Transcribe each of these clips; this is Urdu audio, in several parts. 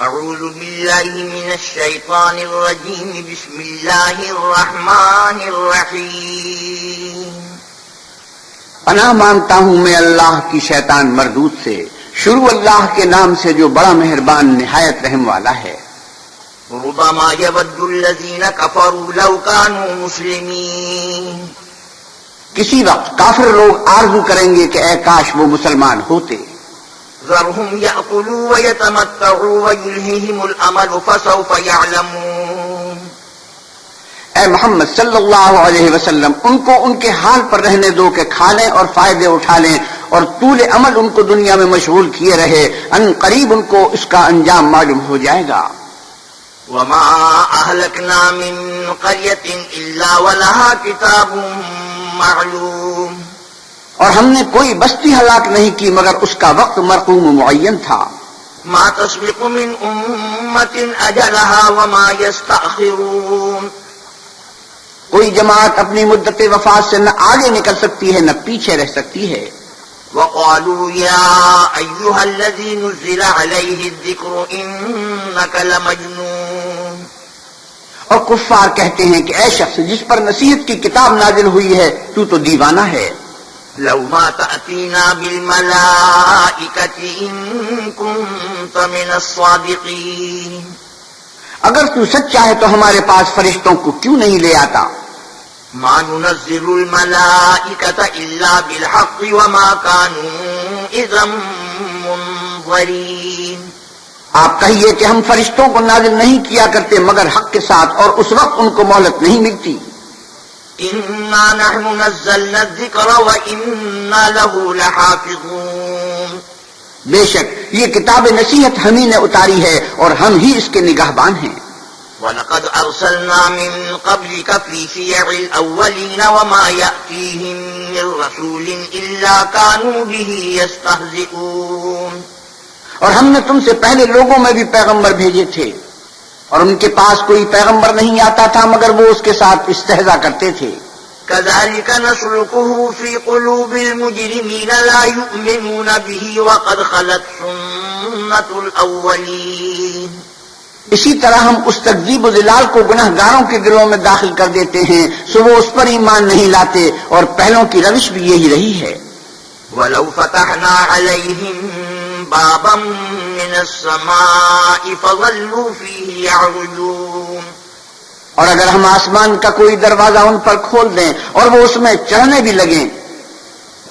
أعوذ بالله من الشيطان الرجيم. بسم الله الرحمن الرحيم. پناہ مانگتا ہوں میں اللہ کی شیطان مردود سے. شروع اللہ کے نام سے جو بڑا مہربان نہایت رحم والا ہے. ربما يود الذين كفروا لو كانوا مسلمين. کسی وقت کافر لوگ آرزو کریں گے کہ اے کاش وہ مسلمان ہوتے. ذرهم يأكلوا ويتمتعوا ويلههم الأمل فسوف يعلمون. اے محمد صلی اللہ علیہ وسلم ان کو ان کے حال پر رہنے دو کہ کھا لیں اور فائدے اٹھا لیں اور طول عمل ان کو دنیا میں مشغول کیے رہے ان قریب ان کو اس کا انجام معلوم ہو جائے گا۔ وما أهلكنا من قرية إلا ولها كتاب معلوم. اور ہم نے کوئی بستی ہلاک نہیں کی مگر اس کا وقت مرقوم معین تھا۔ ما تسبق من أمة أجلها وما يستأخرون۔ کوئی جماعت اپنی مدت وفات سے نہ آگے نکل سکتی ہے نہ پیچھے رہ سکتی ہے۔ وقالوا يا أيها الذي نزل عليه الذكر إنك لمجنون۔ اور کفار کہتے ہیں کہ اے شخص جس پر نصیحت کی کتاب نازل ہوئی ہے تو تو دیوانہ ہے۔ لو ما تأتينا بالملائكة إن كنت من الصادقين۔ اگر تو سچا ہے تو ہمارے پاس فرشتوں کو کیوں نہیں لے آتا؟ ما ننزل الملائكة إلا بالحق وما كانوا إذا منظرين۔ آپ کہیے کہ ہم فرشتوں کو نازل نہیں کیا کرتے مگر حق کے ساتھ اور اس وقت ان کو مہلت نہیں ملتی۔ إنا نحن نزلنا الذكر وإنا له لحافظون بے شک یہ کتاب نصیحت ہم ہی نے اتاری ہے اور ہم ہی اس کے نگہبان ہیں۔ ولقد أرسلنا من قبلك في شيع الأولين وما يأتيهم من رسول إلا كانوا به يستهزئون اور ہم نے تم سے پہلے لوگوں میں بھی پیغمبر بھیجے تھے۔ اور ان کے پاس کوئی پیغمبر نہیں آتا تھا مگر وہ اس کے ساتھ استحضا کرتے تھے۔ كذلك نسلكه في قلوب المجرمين لا يؤمنون به وقد خلت سنة الأولين اسی طرح ہم اس تقزیب و دلال کو گناہ گاروں کے دلوں میں داخل کر دیتے ہیں سو وہ اس پر ایمان نہیں لاتے اور پہلوں کی روش بھی یہی رہی ہے۔ ولو فتحنا عليهم بابا من السماء فظلوا فيه يعرجون۔ اور اگر ہم آسمان کا کوئی دروازہ ان پر کھول دیں اور وہ اس میں چڑھنے بھی لگیں۔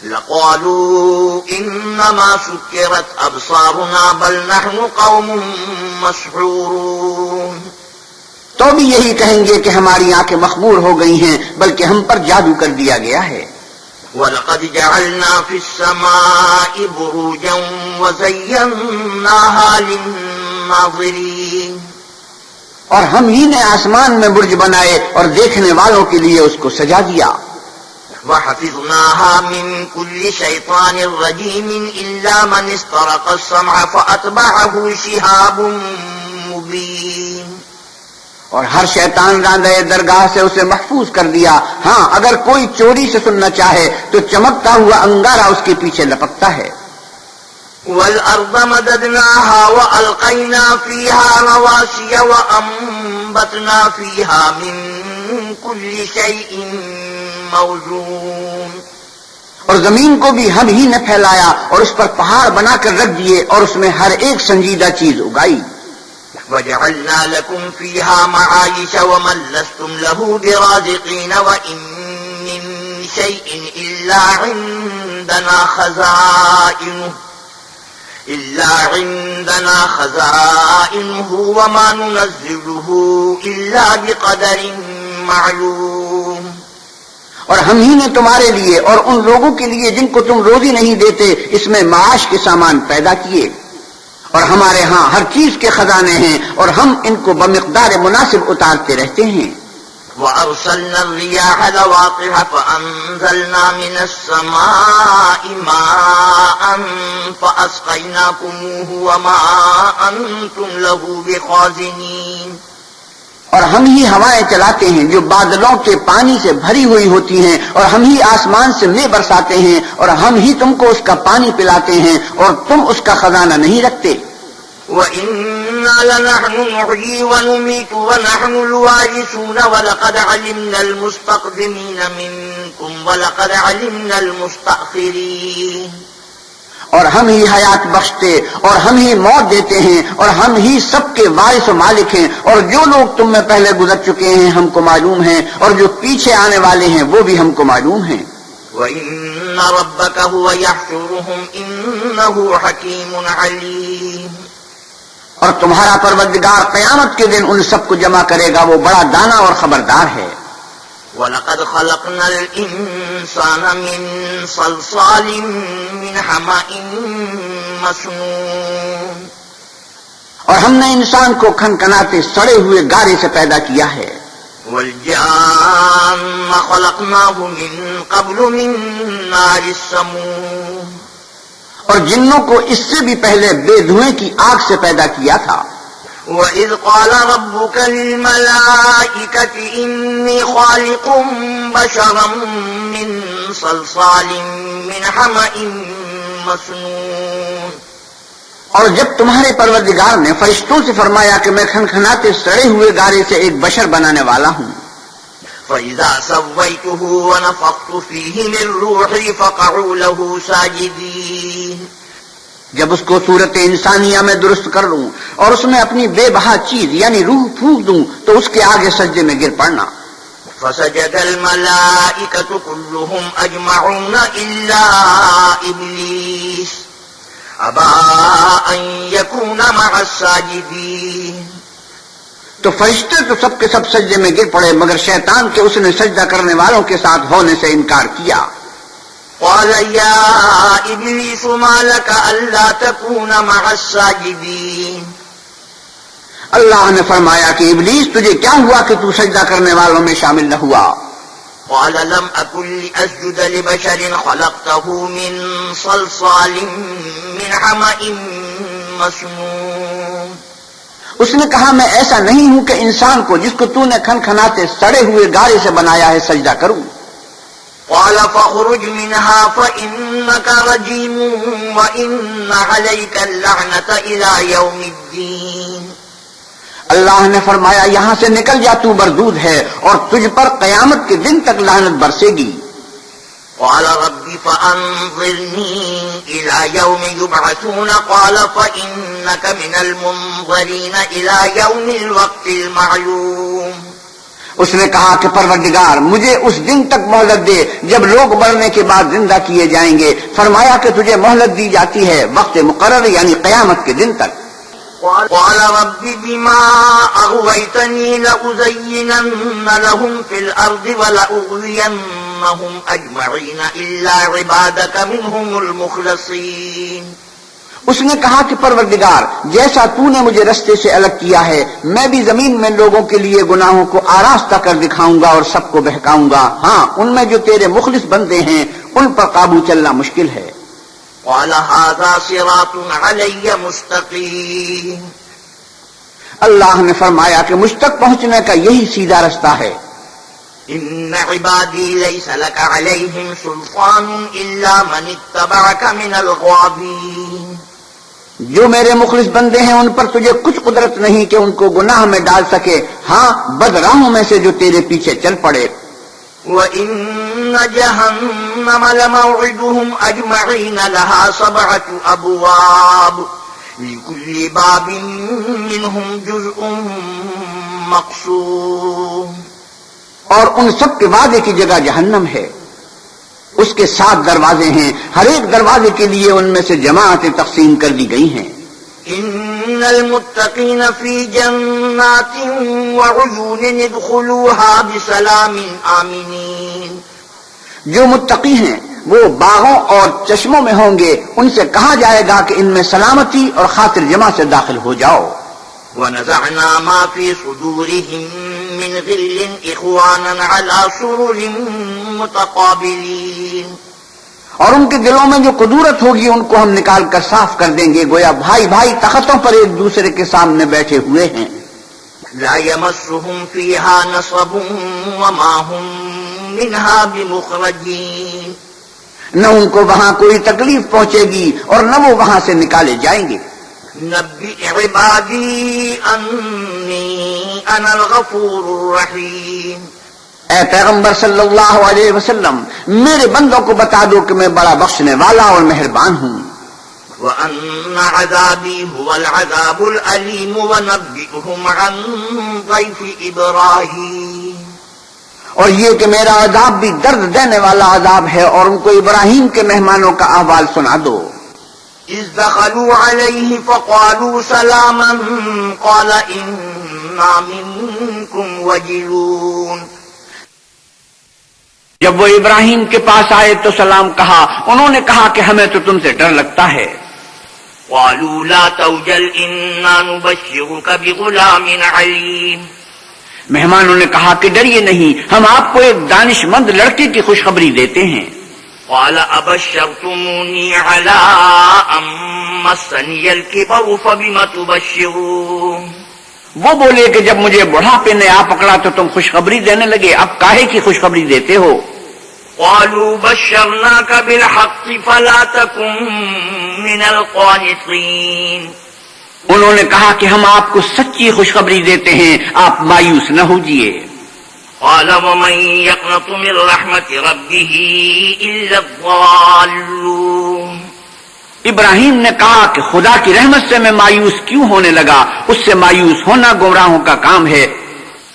لقالوا إنما سكرت أبصارنا بل نحن قوم مسحورون۔ تو بھی یہی کہیں گے کہ ہماری آنکھیں مخمور ہو گئی ہیں، بلکہ ہم پر جادو کر دیا گیا ہے۔ ولقد جعلنا في السماء بروجا وزيناها للناظرين. اور ہم ہی نے آسمان میں برج بنائے اور دیکھنے والوں کے لیے اس کو سجا دیا۔ وحفظناها من كل شيطان رجيم إلا من استرق السمع فأتبعه شهاب مبين. اور ہر شیطان راندے درگاہ سے اسے محفوظ کر دیا۔ ہاں اگر کوئی چوری سے سننا چاہے تو چمکتا ہوا انگارہ اس کے پیچھے لپکتا ہے۔ والأرض مددناها وألقينا فيها رواسي وأنبتنا فيها من كل شيء موزون۔ اور زمین کو بھی ہم ہی نے پھیلایا اور اس پر پہاڑ بنا کر رکھ دیے اور اس میں ہر ایک سنجیدہ چیز اگائی۔ وجعلنا لكم فيها معايش ومن لستم له برازقين وإن من شيء إلا عندنا خزائنه إلا عندنا خزائنه وما ننزله إلا بقدر معلوم اور ہم ہی نے تمہارے لیے اور ان لوگوں کے لیے جن کو تم روزی نہیں دیتے اس میں معاش کے سامان پیدا کیے۔ اور ہمارے ہاں ہر چیز کے خزانے ہیں اور ہم ان کو بمقدار مناسب اتارتے رہتے ہیں۔ وأرسلنا الرياح لواقح فأنزلنا من السماء ماء فأسقيناكموه وَمَا أَنْتُمْ لَهُ بِخَازِنِينَ اور ہم ہی ہوائیں چلاتے ہیں جو بادلوں کے پانی سے بھری ہوئی ہوتی ہیں اور ہم ہی آسمان سے مے برساتے ہیں اور ہم ہی تم کو اس کا پانی پلاتے ہیں اور تم اس کا خزانہ نہیں رکھتے۔ وَإِنَّا لَنَحْنُ نُحْيِي وَنُمِيتُ وَنَحْنُ الْوَارِثُونَ وَلَقَدْ عَلِمْنَا الْمُسْتَقْدِمِينَ مِنكُمْ وَلَقَدْ عَلِمْنَا الْمُسْتَأْخِرِينَ اور ہم ہی حیات بخشتے اور ہم ہی موت دیتے ہیں اور ہم ہی سب کے وارث و مالک ہیں اور جو لوگ تم میں پہلے گزر چکے ہیں ہم کو معلوم ہیں اور جو پیچھے آنے والے ہیں وہ بھی ہم کو معلوم ہیں۔ وَإِنَّ رَبَّكَ هُوَ يَحْشُرُهُمْ إِنَّهُ حَكِيمٌ عَلِيمٌ۔ اور تمہارا پروردگار قیامت کے دن ان سب کو جمع کرے گا وہ بڑا دانا اور خبردار ہے۔ وَلَقَدْ خَلَقْنَا الْإِنسَانَ مِنْ صَلْصَالٍ مِنْ حَمَئٍ مَسْنُونَ اور ہم نے انسان کو کھن کناتے سڑے ہوئے گارے سے پیدا کیا ہے۔ وَالْجَانَّ خَلَقْنَاهُ مِنْ قَبْلُ مِنْ نَارِ السَّمُومِ۔ اور جنوں کو اس سے بھی پہلے بے دھوئیں کی آگ سے پیدا کیا تھا۔ وَإِذْ قَالَ رَبُّكَ لِلْمَلَائِكَةِ إِنِّي خَالِقٌ بَشَرًا مِّن صَلْصَالٍ مِّنْ حَمَئٍ مَّسْنُونٍ اور جب تمہارے پروردگار نے فرشتوں سے فرمایا کہ میں کھنکھناتے سڑے ہوئے گارے سے ایک بشر بنانے والا ہوں۔ فَإِذَا سَوَّيْتُهُ وَنَفَخْتُ فِيهِ مِن رُّوحِي فَقَعُوا لَهُ سَاجِدِينَ جب اس کو صورت انسانیہ میں درست کر لوں اور اس میں اپنی بے بہا چیز یعنی روح پھونک دوں تو اس کے آگے سجدے میں گر پڑنا۔ فَسَجَدَ الْمَلَائِكَةُ كُلُّهُمْ أَجْمَعُونَ إِلَّا إِبْلِيسَ أَبَى أَن يَكُونَ مَعَ السَّاجِدِينَ تو فرشتے تو سب کے سب سجدے میں گر پڑے مگر شیطان کے اس نے سجدہ کرنے والوں کے ساتھ ہونے سے انکار کیا۔ قال يا إبليس ما لك ألا تكون مع الساجدين؟ اللہ نے فرمایا کہ ابلیس تجھے کیا ہوا کہ تو سجدہ کرنے والوں میں شامل نہ ہوا؟ قال لم أكن لأسجد لبشر خلقته من صلصال من حمأ مسنون. اس نے کہا میں ایسا نہیں ہوں کہ انسان کو جس کو تو نے کھن کھناتے سڑے ہوئے گارے سے بنایا ہے سجدہ کروں۔ قال فاخرج منها فإنك رجيم وإن عليك اللعنة إلى يوم الدين۔ اللہ نے فرمایا یہاں سے نکل جا تو بردود ہے اور تجھ پر قیامت کے دن تک لعنت برسے گی۔ قال رب فأنظرني إلى يوم يبعثون قال فإنك من المنظرين إلى يوم الوقت المعلوم۔ اس نے کہا کہ پروردگار، مجھے اس دن تک مہلت دے، جب لوگ مرنے کے بعد زندہ کیے جائیں گے۔ فرمایا کہ تجھے مہلت دی جاتی ہے وقت مقرر یعنی قیامت کے دن تک۔ قال رب بما أغويتني لأزينن لهم في الأرض ولأغوينهم أجمعين إلا عبادك منهم المخلصين. اس نے کہا کہ پروردگار جیسا تو نے مجھے رستے سے الگ کیا ہے میں بھی زمین میں لوگوں کے لیے گناہوں کو آراستہ کر دکھاؤں گا اور سب کو بہکاؤں گا۔ ہاں ان میں جو تیرے مخلص بندے ہیں ان پر قابو چلنا مشکل ہے۔ قال هذا صراط علي مستقيم۔ اللہ نے فرمایا کہ مجھ تک پہنچنے کا یہی سیدھا رستہ ہے۔ إن عبادي ليس لك عليهم سلطان إلا من اتبعك من الغابين جو میرے مخلص بندے ہیں ان پر تجھے کچھ قدرت نہیں کہ ان کو گناہ میں ڈال سکے۔ ہاں بد راہوں میں سے جو تیرے پیچھے چل پڑے۔ وإن جهنم لموعدهم أجمعين لها سبعة أبواب لكل باب منهم جزء مقسوم اور ان سب کے وعدے کی جگہ جہنم ہے۔ اس کے سات دروازے ہیں ہر ایک دروازے کے لیے ان میں سے جماعتیں تقسیم کر دی گئی ہیں۔ إن المتقين في جنات وعيون ادخلوها بسلام آمنين۔ جو متقی ہیں وہ باغوں اور چشموں میں ہوں گے ان سے کہا جائے گا کہ ان میں سلامتی اور خاطر جمع سے داخل ہو جاؤ۔ ونزعنا ما في صدورهم من غل إخوانا على سرر متقابلين. اور ان کے دلوں میں جو قدورت ہوگی ان کو ہم نکال کر صاف کر دیں گے گویا بھائی بھائی تختوں پر ایک دوسرے کے سامنے بیٹھے ہوئے ہیں۔ لا يمسهم فيها نصب وما هم منها بمخرجين. نہ ان کو وہاں کوئی تکلیف پہنچے گی اور نہ وہ وہاں سے نکالے جائیں گے۔ نبئ عبادي أني أنا الغفور الرحيم. اے پیغمبر صلی اللہ علیہ وسلم میرے بندوں کو بتا دو کہ میں بڑا بخشنے والا اور مہربان ہوں۔ وأن عذابي هو العذاب الأليم ونبئهم عن ضيف إبراهيم. اور یہ کہ میرا عذاب بھی درد دینے والا عذاب ہے اور ان کو ابراہیم کے مہمانوں کا احوال سنا دو۔ إذ دخلوا عليه فقالوا سلاما قال إنا منكم وجلون جب وہ ابراہیم کے پاس آئے تو سلام کہا انہوں نے کہا کہ ہمیں تو تم سے ڈر لگتا ہے۔ قالوا لا توجل إنا نبشرك بغلام عليم مہمانوں نے کہا کہ ڈریے نہیں ہم آپ کو ایک دانش مند لڑکے کی خوشخبری دیتے ہیں۔ قال أبشرتموني على أن مسني الكبر فبم تبشرون وہ بولے کہ جب مجھے بڑھاپے نے آ پکڑا تو تم خوشخبری دینے لگے اب کاہے کی خوشخبری دیتے ہو؟ قالوا بشرناك بالحق فلا تكن من القانطين انہوں نے کہا کہ ہم آپ کو سچی خوشخبری دیتے ہیں آپ مایوس نہ ہوجیے قال ومن يقنط من رحمة ربه إلا الضالون۔ ابراہیم نے کہا کہ خدا کی رحمت سے میں مایوس کیوں ہونے لگا؟ اس سے مایوس ہونا گمراہوں کا کام ہے۔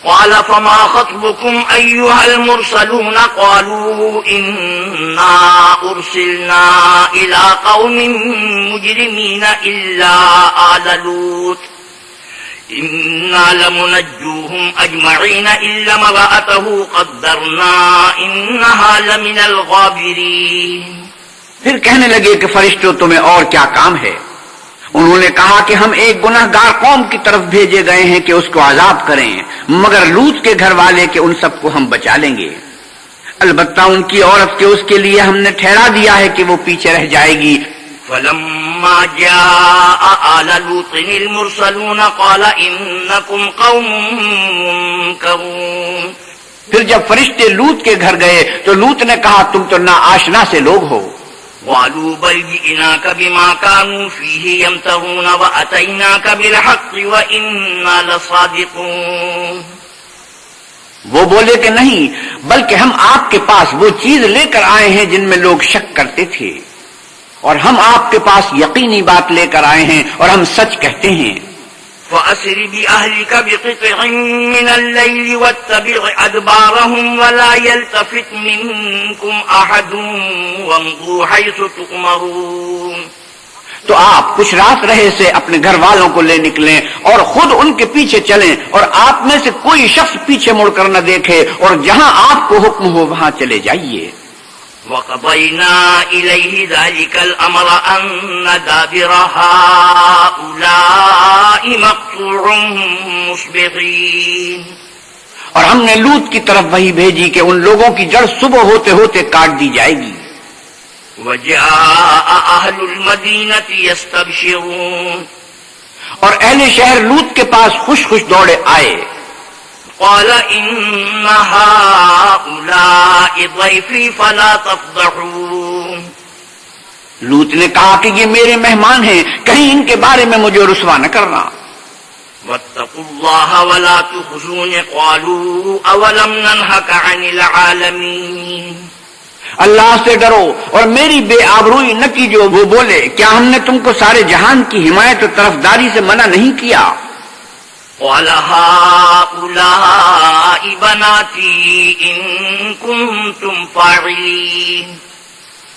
قال فما خطبكم أيها المرسلون؟ قالوا إنا أرسلنا إلى قوم مجرمين إلا آل لوط۔ إنا لمنجوهم أجمعين إلا مرأته قدرنا إنها لمن الغابرين پھر کہنے لگے کہ فرشتوں تمہیں اور کیا کام ہے؟ انہوں نے کہا کہ ہم ایک گناہ گار قوم کی طرف بھیجے گئے ہیں کہ اس کو عذاب کریں، مگر لوت کے گھر والے کہ ان سب کو ہم بچا لیں گے۔ البتہ ان کی عورت کے اس کے لیے ہم نے ٹھہرا دیا ہے کہ وہ پیچھے رہ جائے گی۔ فلما جاء آل لوط المرسلون قال إنكم قوم منكرون۔ پھر جب فرشتے لوت کے گھر گئے تو لوت نے کہا تم تو نا آشنا سے لوگ ہو۔ قالوا بل جئناك بما كانوا فيه يمترون وأتيناك بالحق وإنا لصادقون۔ وہ بولے کہ نہیں بلکہ ہم آپ کے پاس وہ چیز لے کر آئے ہیں جن میں لوگ شک کرتے تھے۔ اور ہم آپ کے پاس یقینی بات لے کر آئے ہیں اور ہم سچ کہتے ہیں۔ بأهلك بقطع من الليل واتبع أدبارهم ولا يلتفت منكم أحد وامضوا حيث تؤمرون۔ تو آپ کچھ رات رہے سے اپنے گھر والوں کو لے نکلیں اور خود ان کے پیچھے چلیں اور آپ میں سے کوئی شخص پیچھے مڑ کر نہ دیکھے اور جہاں آپ کو حکم ہو وہاں چلے جائیے۔ وقضينا إليه ذلك الأمر أن دابر هؤلاء مقطوع مصبحين. اور ہم نے لوت کی طرف وہی بھیجی کہ ان لوگوں کی جڑ صبح ہوتے ہوتے کاٹ دی جائے گی۔ وجاء أهل المدينة يستبشرون. اور اہل شہر لوت کے پاس خوش خوش دوڑے آئے۔ قال إن هؤلاء ضيفي فلا تفضحون لوت نے کہا کہ یہ میرے مہمان ہیں کہیں ان کے بارے میں مجھے رسوا نہ کرنا۔ واتقوا الله ولا تخزون قالوا أولم ننهك عن العالمين. اللہ سے ڈرو اور میری بے آبروئی نہ کیجو وہ بولے کیا ہم نے تم کو سارے جہان کی حمایت و طرفداری سے منع نہیں کیا؟ قال هؤلاء بناتي إن كنتم فاعلين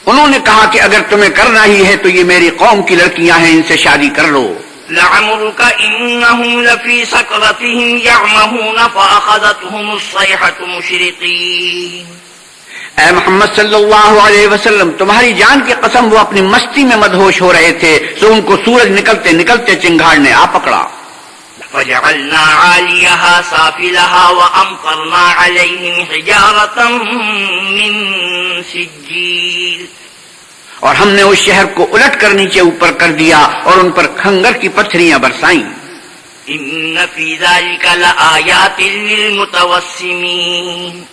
انہوں نے کہا کہ اگر تمہیں کرنا ہی ہے تو یہ میری قوم کی لڑکیاں ہیں ان سے شادی کر لو۔ لعمرك إنهم لفي سكرتهم يعمهون فأخذتهم الصيحة مشرقين. اے محمد صلی اللہ علیہ وسلم تمہاری جان کی قسم وہ اپنی مستی میں مدہوش ہو رہے تھے تو ان کو سورج نکلتے نکلتے چنگاڑ نے آ پکڑا۔ فجعلنا عاليها سافلها وأمطرنا عليهم حجارة من سجيل. اور ہم نے اس شہر کو الٹ کر نیچے اوپر کر دیا اور ان پر کھنگر کی پتھریاں برسائیں۔ إن في ذلك لآيات للمتوسمين۔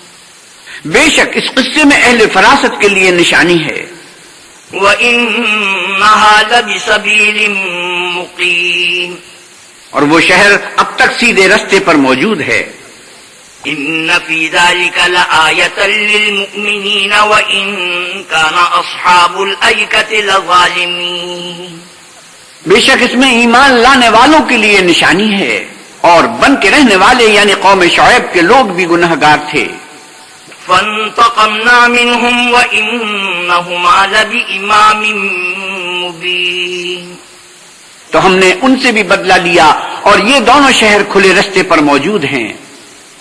بے شک اس قصے میں اہل فراست کے لیے نشانی ہے۔ وإنها لبسبيل مستقيم اور وہ شہر اب تک سیدھے رستے پر موجود ہے۔ في ذلك لآية للمؤمنين وإن كان أصحاب الأيكة لظالمين۔ بے شک اس میں ایمان لانے والوں کے لیے نشانی ہے اور بن کے رہنے والے یعنی قوم شعیب کے لوگ بھی گناہ گار تھے۔ فانتقمنا منهم وإنهما لبإمام مبين۔ تو ہم نے ان سے بھی بدلہ لیا اور یہ دونوں شہر کھلے رستے پر موجود ہیں۔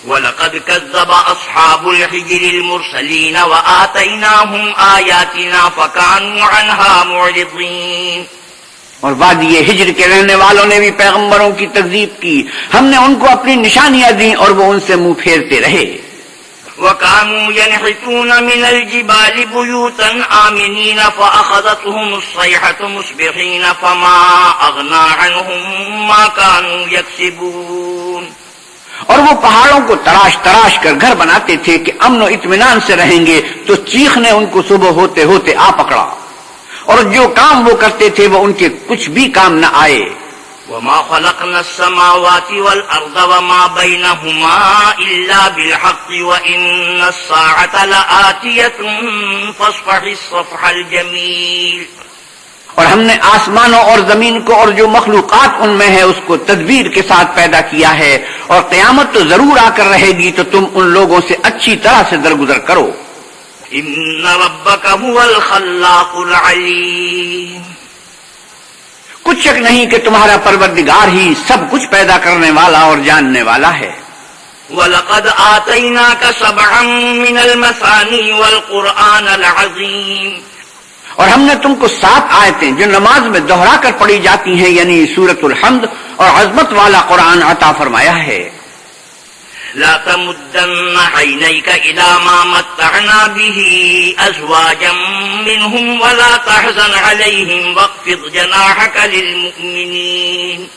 ولقد كذب أصحاب الحجر المرسلين وآتيناهم آياتنا فكانوا عنها معرضين۔ اور وادی ہجر کے رہنے والوں نے بھی پیغمبروں کی تکذیب کی۔ ہم نے ان کو اپنی نشانیاں دی اور وہ ان سے منہ پھیرتے رہے۔ وكانوا ينحتون من الجبال بيوتا آمنين فأخذتهم الصيحة مصبحين فما أغنى عنهم ما كانوا يكسبون اور وہ پہاڑوں کو تراش تراش کر گھر بناتے تھے کہ امن و اطمینان سے رہیں گے تو چیخ نے ان کو صبح ہوتے ہوتے آ پکڑا اور جو کام وہ کرتے تھے وہ ان کے کچھ بھی کام نہ آئے۔ وما خلقنا السماوات والأرض وما بينهما إلا بالحق وإن الساعة لآتية فاصفح الصفح الجميل اور ہم نے آسمانوں اور زمین کو اور جو مخلوقات ان میں ہے اس کو تدبیر کے ساتھ پیدا کیا ہے اور قیامت تو ضرور آ کر رہے گی تو تم ان لوگوں سے اچھی طرح سے درگزر کرو۔ إن ربك هو الخلاق العليم کچھ شک نہیں کہ تمہارا پروردگار ہی سب کچھ پیدا کرنے والا اور جاننے والا ہے۔ ولقد آتيناك سبعا من المثاني والقرآن العظيم۔ اور ہم نے تم کو سات آیتیں جو نماز میں دوہرا کر پڑھی جاتی ہیں یعنی سورت الحمد اور عظمت والا قرآن عطا فرمایا ہے۔ لا تمدن عينيك إلى ما متعنا به أزواجا منهم ولا تحزن عليهم واخفض جناحك للمؤمنين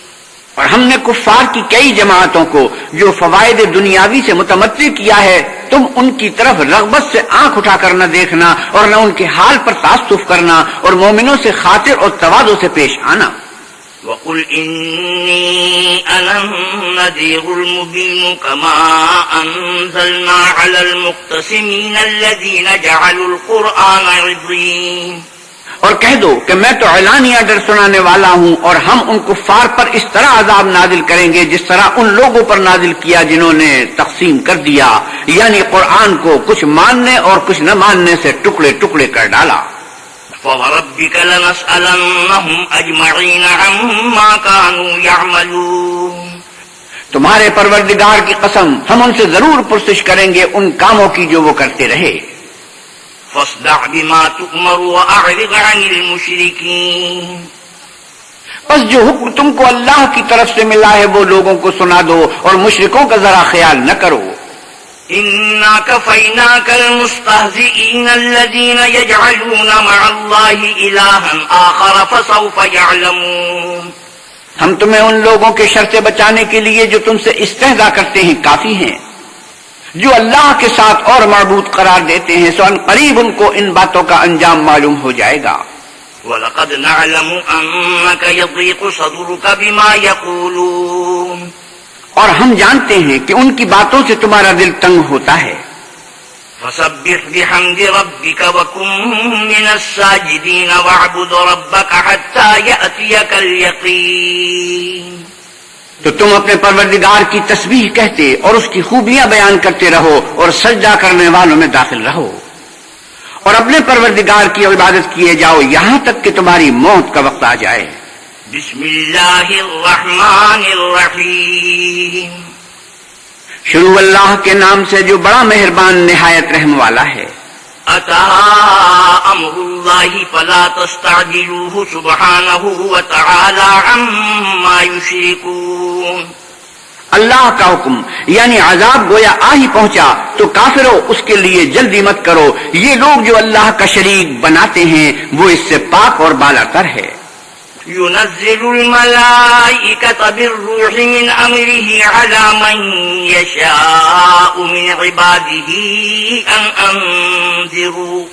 اور ہم نے کفار کی کئی جماعتوں کو جو فوائد دنیاوی سے متمتع کیا ہے، تم ان کی طرف رغبت سے آنکھ اٹھا کر نہ دیکھنا اور نہ ان کے حال پر تعصف کرنا اور مومنوں سے خاطر اور توازو سے پیش آنا۔ وقل إني أنا النذير المبين كما أنزلنا على المقتسمين الذين جعلوا القرآن عظيم. اور کہہ دو کہ میں تو اعلانیہ ڈر سنانے والا ہوں اور ہم ان کفار پر اس طرح عذاب نازل کریں گے جس طرح ان لوگوں پر نازل کیا جنہوں نے تقسیم کر دیا یعنی قرآن کو کچھ ماننے اور کچھ نہ ماننے سے ٹکڑے ٹکڑے کر ڈالا۔ فوربك لنسألنهم أجمعين عما كانوا يعملون تمہارے پروردگار کی قسم ہم ان سے ضرور پرسش کریں گے ان کاموں کی جو وہ کرتے رہے۔ فاصدع بما تؤمر وأعرض عن المشركين بس جو حکم تم کو اللہ کی طرف سے ملا ہے وہ لوگوں کو سنا دو اور مشرکوں کا ذرا خیال نہ کرو۔ إنا كفيناك المستهزئين الذين يجعلون مع الله إلها آخر فسوف يعلمون ہم تمہیں ان لوگوں کے شر سے بچانے کے لیے جو تم سے استحضا کرتے ہیں کافی ہیں۔ جو اللہ کے ساتھ اور معبود قرار دیتے ہیں سو ان قریب ان کو ان باتوں کا انجام معلوم ہو جائے گا۔ ولقد نعلم أنك يضيق صدرك بما يقولون اور ہم جانتے ہیں کہ ان کی باتوں سے تمہارا دل تنگ ہوتا ہے۔ فسبح بحمد ربك وكن من الساجدين واعبد ربك حتى يأتيك اليقين۔ تو تم اپنے پروردگار کی تسبیح کہتے اور اس کی خوبیاں بیان کرتے رہو اور سجدہ کرنے والوں میں داخل رہو۔ اور اپنے پروردگار کی عبادت کیے جاؤ یہاں تک کہ تمہاری موت کا وقت آ جائے۔ بسم الله الرحمن الرحيم شروع اللہ کے نام سے جو بڑا مہربان نہایت رحم والا ہے۔ أتى أمر الله فلا تستعجلوه سبحانه وتعالى عما يشركون اللہ کا حکم یعنی عذاب گویا آ ہی پہنچا تو کافرو اس کے لیے جلدی مت کرو۔ یہ لوگ جو اللہ کا شریک بناتے ہیں وہ اس سے پاک اور بالا تر ہے۔ ينزل الملائكة بالروح من أمره على من يشاء من عباده أن أنذروا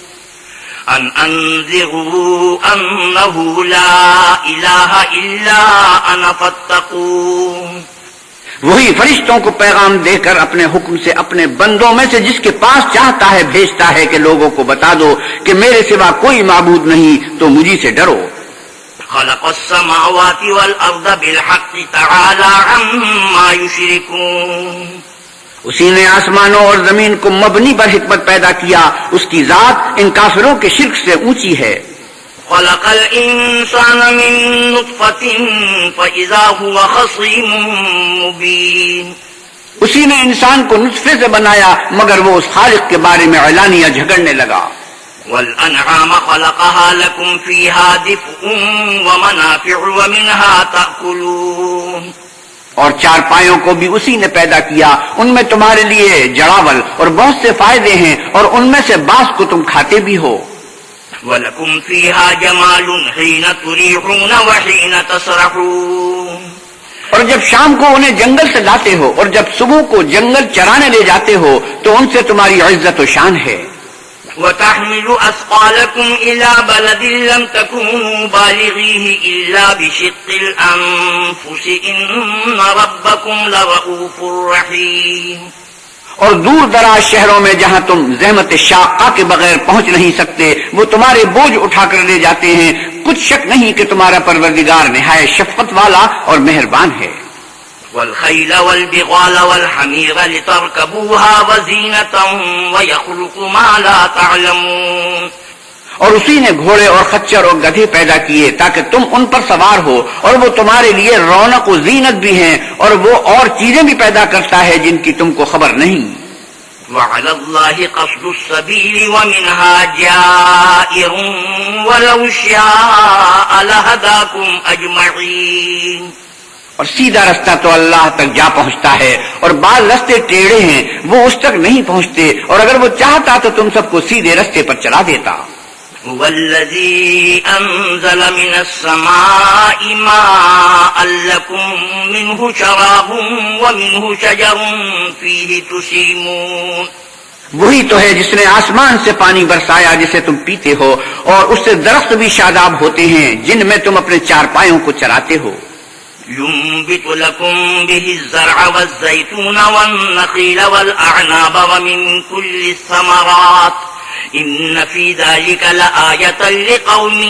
أن أنذروا أنه لا إله إلا أنا فاتقون۔ وہی فرشتوں کو پیغام دے کر اپنے حکم سے اپنے بندوں میں سے جس کے پاس چاہتا ہے، بھیجتا ہے کہ لوگوں کو بتا دو کہ میرے سوا کوئی معبود نہیں، تو مجھے سے ڈرو۔ خلق السماوات والأرض بالحق تعالى عما يشركون. اسی نے آسمانوں اور زمین کو مبنی پر حکمت پیدا کیا اس کی ذات ان کافروں کے شرک سے اونچی ہے۔ خلق الإنسان من نطفة فإذا هو خصيم مبين. اسی نے انسان کو نطفے سے بنایا مگر وہ اس خالق کے بارے میں اعلانیہ جھگڑنے لگا۔ والأنعام خلقها لكم فيها دفء ومنافع ومنها تأكلون. اور چار پایوں کو بھی اسی نے پیدا کیا۔ ان میں تمہارے لیے جڑاول اور بہت سے فائدے ہیں اور ان میں سے بعض کو تم کھاتے بھی ہو۔ ولكم فيها جمال حين تريحون وحين تسرحون۔ اور جب شام کو انہیں جنگل سے لاتے ہو اور جب صبح کو جنگل چرانے لے جاتے ہو تو ان سے تمہاری عزت و شان ہے۔ وتحمل أثقالكم إلى بلد لم تكونوا بالغيه إلا بشق الأنفس. إن ربكم لرؤوف رحيم. اور دور دراز شہروں میں جہاں تم زحمت شاقہ کے بغیر پہنچ نہیں سکتے، وہ تمہارے بوجھ اٹھا کر لے جاتے ہیں۔ کچھ شک نہیں کہ تمہارا پروردگار نہایت شفقت والا اور مہربان ہے۔ والخيل والبغال والحمير لتركبوها وزينة ويخلق ما لا تعلمون اور اسی نے گھوڑے اور خچر اور گدھے پیدا کیے تاکہ تم ان پر سوار ہو اور وہ تمہارے لیے رونق و زینت بھی ہیں اور وہ اور چیزیں بھی پیدا کرتا ہے جن کی تم کو خبر نہیں۔ وعلى الله قصد السبيل ومنها جائر ولو شاء لهداكم أجمعين۔ اور سیدھا رستہ تو اللہ تک جا پہنچتا ہے اور بعض رستے ٹیڑھے ہیں وہ اس تک نہیں پہنچتے اور اگر وہ چاہتا تو تم سب کو سیدھے رستے پر چلا دیتا۔ أنزل من السماء ماء لكم منه شراب ومنه شجر فيه تسيمون۔ وہی تو ہے جس نے آسمان سے پانی برسایا جسے تم پیتے ہو اور اس سے درخت بھی شاداب ہوتے ہیں جن میں تم اپنے چار پایوں کو چراتے ہو۔ ينبت لكم به الزرع والزيتون والنخيل والأعناب ومن كل الثمرات. إن في ذلك لآية لقوم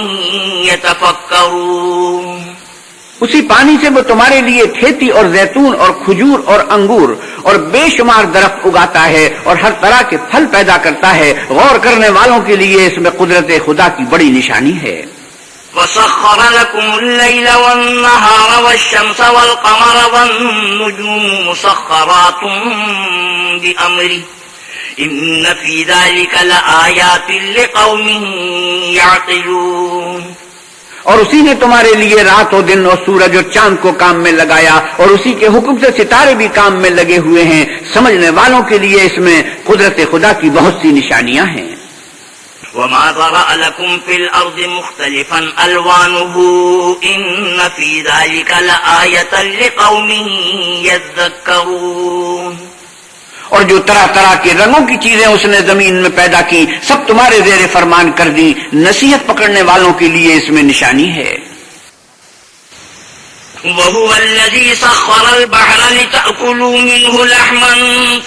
يتفكرون. اسی پانی سے وہ تمہارے لیے کھیتی اور زیتون اور کھجور اور انگور اور بے شمار درخت اگاتا ہے اور ہر طرح کے پھل پیدا کرتا ہے۔ غور کرنے والوں کے لیے اس میں قدرت خدا کی بڑی نشانی ہے۔ وسخر لكم الليل والنهار والشمس والقمر والنجوم مسخرات بأمره إن في ذلك لآيات لقوم يعقلون اور اسی نے تمہارے لیے رات و دن اور سورج اور چاند کو کام میں لگایا اور اسی کے حکم سے ستارے بھی کام میں لگے ہوئے ہیں۔ سمجھنے والوں کے لیے اس میں قدرت خدا کی بہت سی نشانیاں ہیں۔ وما ذرأ لكم في الأرض مختلفا ألوانه إن في ذلك لآية لقوم يذكرون اور جو طرح طرح کے رنگوں کی چیزیں اس نے زمین میں پیدا کی سب تمہارے زیر فرمان کر دی نصیحت پکڑنے والوں کے لیے اس میں نشانی ہے۔ وهو الذي سخر البحر لتأكلوا منه لحما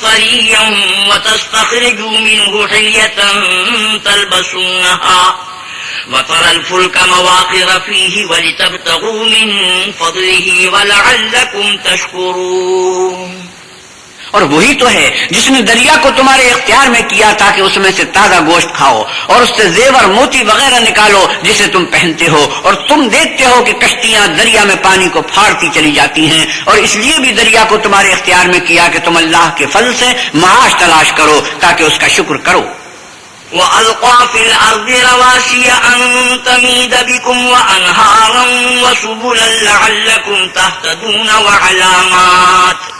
طريا وتستخرجوا منه حلية تلبسونها وترى الفلك مواقر فيه ولتبتغوا من فضله ولعلكم تشكرون اور وہی تو ہے جس نے دریا کو تمہارے اختیار میں کیا تاکہ اس میں سے تازہ گوشت کھاؤ اور اس سے زیور، موتی وغیرہ نکالو جسے تم پہنتے ہو اور تم دیکھتے ہو کہ کشتیاں دریا میں پانی کو پھاڑتی چلی جاتی ہیں اور اس لیے بھی دریا کو تمہارے اختیار میں کیا کہ تم اللہ کے فضل سے معاش تلاش کرو تاکہ اس کا شکر کرو۔ وألقى في الأرض رواسي أن تميد بكم وأنهارا وسبلا لعلكم تهتدون وعلامات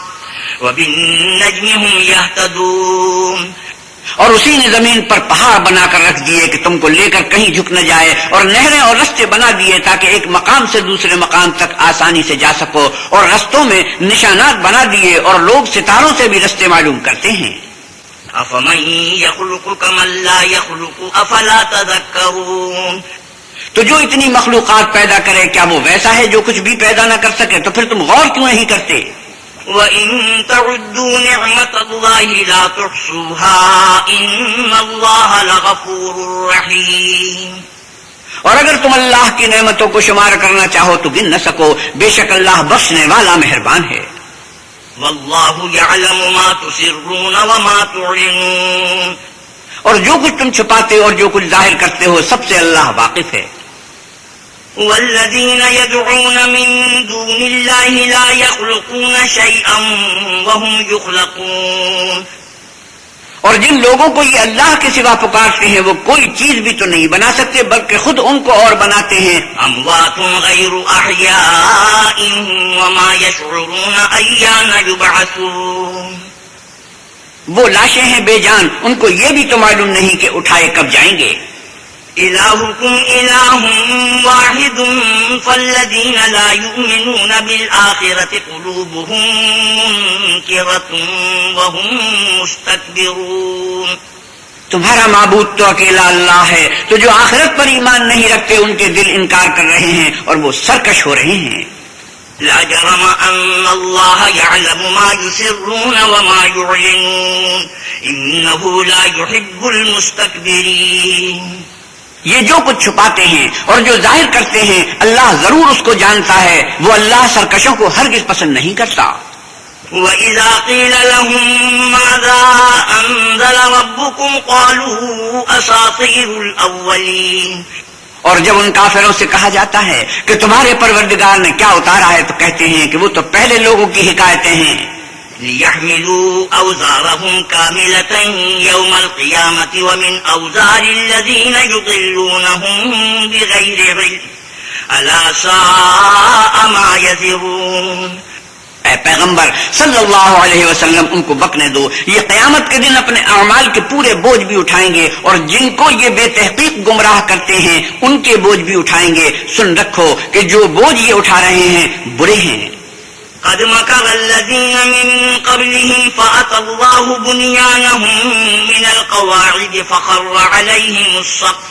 وبالنجم هم يهتدون۔ اور اسی نے زمین پر پہاڑ بنا کر رکھ دیے کہ تم کو لے کر کہیں جھک نہ جائے اور نہریں اور رستے بنا دیے تاکہ ایک مقام سے دوسرے مقام تک آسانی سے جا سکو اور رستوں میں نشانات بنا دیے اور لوگ ستاروں سے بھی رستے معلوم کرتے ہیں۔ افمن يخلق كمن لا يخلق افلا تذكرون تو جو اتنی مخلوقات پیدا کرے کیا وہ ویسا ہے جو کچھ بھی پیدا نہ کر سکے تو پھر تم غور کیوں نہیں کرتے؟ وَإِن تَعُدُّوا نِعْمَةَ اللَّهِ لَا تُحْصُوهَا إِنَّ اللَّهَ لَغَفُورٌ رَحِيمٌ۔ اور اگر تم اللہ کی نعمتوں کو شمار کرنا چاہو تو گن نہ سکو، بے شک اللہ بخشنے والا مہربان ہے۔ واللہ یعلم ما تسرون وما تعلنون۔ اور جو کچھ تم چھپاتے اور جو کچھ ظاہر کرتے ہو، سب سے اللہ واقف ہے۔ والذین يدعون من دون اللہ لا يخلقون شيئا وهم يخلقون. اور جن لوگوں کو یہ اللہ کے سوا پکارتے ہیں، وہ کوئی چیز بھی تو نہیں بنا سکتے، بلکہ خود ان کو اور بناتے ہیں۔ اموات غیر احیاء وما يشعرون ایان يبعثون وہ لاشیں ہیں، بے جان، ان کو یہ بھی تو معلوم نہیں کہ اٹھائے کب جائیں گے۔ إلهكم إله واحد فالذين لا يؤمنون بالآخرة قلوبهم منكرة وهم مستكبرون تمہارا معبود تو اکیلا اللہ ہے تو جو آخرت پر ایمان نہیں رکھتے ان کے دل انکار کر رہے ہیں اور وہ سرکش ہو رہے ہیں۔ لا جرم أن الله يعلم ما يسرون وما يعلنون إنه لا يحب المستكبرين۔ یہ جو کچھ چھپاتے ہیں اور جو ظاہر کرتے ہیں اللہ ضرور اس کو جانتا ہے۔ وہ اللہ سرکشوں کو ہرگز پسند نہیں کرتا۔ وَإِذَا قِيلَ لَهُم مَاذَا أَنزَلَ رَبُّكُمْ قَالُوا أَسَاطِيرُ الْأَوَّلِينَ۔ اور جب ان کافروں سے کہا جاتا ہے کہ تمہارے پروردگار نے کیا اتارا ہے تو کہتے ہیں کہ وہ تو پہلے لوگوں کی حکایتیں ہیں۔ ليحملوا أوزارهم كاملة يوم القيامة ومن أوزار الذين يضلونهم بغير علم ألا ساء ما يذرون اے پیغمبر صلی اللہ علیہ وسلم، ان کو بکنے دو۔ یہ قیامت کے دن اپنے اعمال کے پورے بوجھ بھی اٹھائیں گے اور جن کو یہ بے تحقیق گمراہ کرتے ہیں، ان کے بوجھ بھی اٹھائیں گے۔ سن رکھو کہ جو بوجھ یہ اٹھا رہے ہیں، برے ہیں۔ قد مكر الذين من قبلهم فأتى الله بنيانهم من القواعد فخر عليهم السقف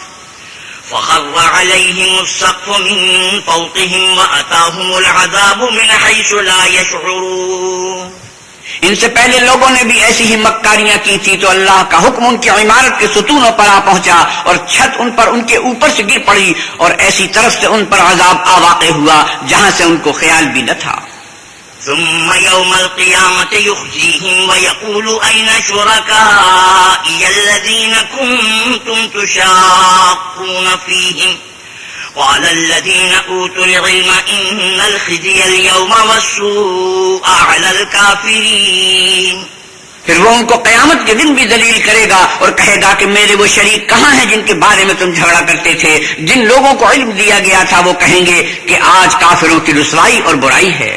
فخر عليهم السقف من فوقهم وأتاهم العذاب من حيث لا يشعرون ان سے پہلے لوگوں نے بھی ایسی ہی مکاریاں کی تھی تو اللہ کا حکم ان کی عمارت کے ستونوں پر آ پہنچا اور چھت ان پر ان کے اوپر سے گر پڑی اور ایسی طرف سے ان پر عذاب آ واقع ہوا جہاں سے ان کو خیال بھی نہ تھا۔ ثم يوم القيامة يخزيهم ويقول أين شركائي الذين كنتم تشاقون فيهم؟ قال الذين أوتوا العلم إن الخزي اليوم والسوء على الكافرين. پھر وہ ان کو قیامت کے دن بھی دلیل کرے گا اور کہے گا کہ میرے وہ شریک کہاں ہیں جن کے بارے میں تم جھگڑا کرتے تھے؟ جن لوگوں کو علم دیا گیا تھا وہ کہیں گے کہ آج کافروں کی رسوائی اور برائی ہے۔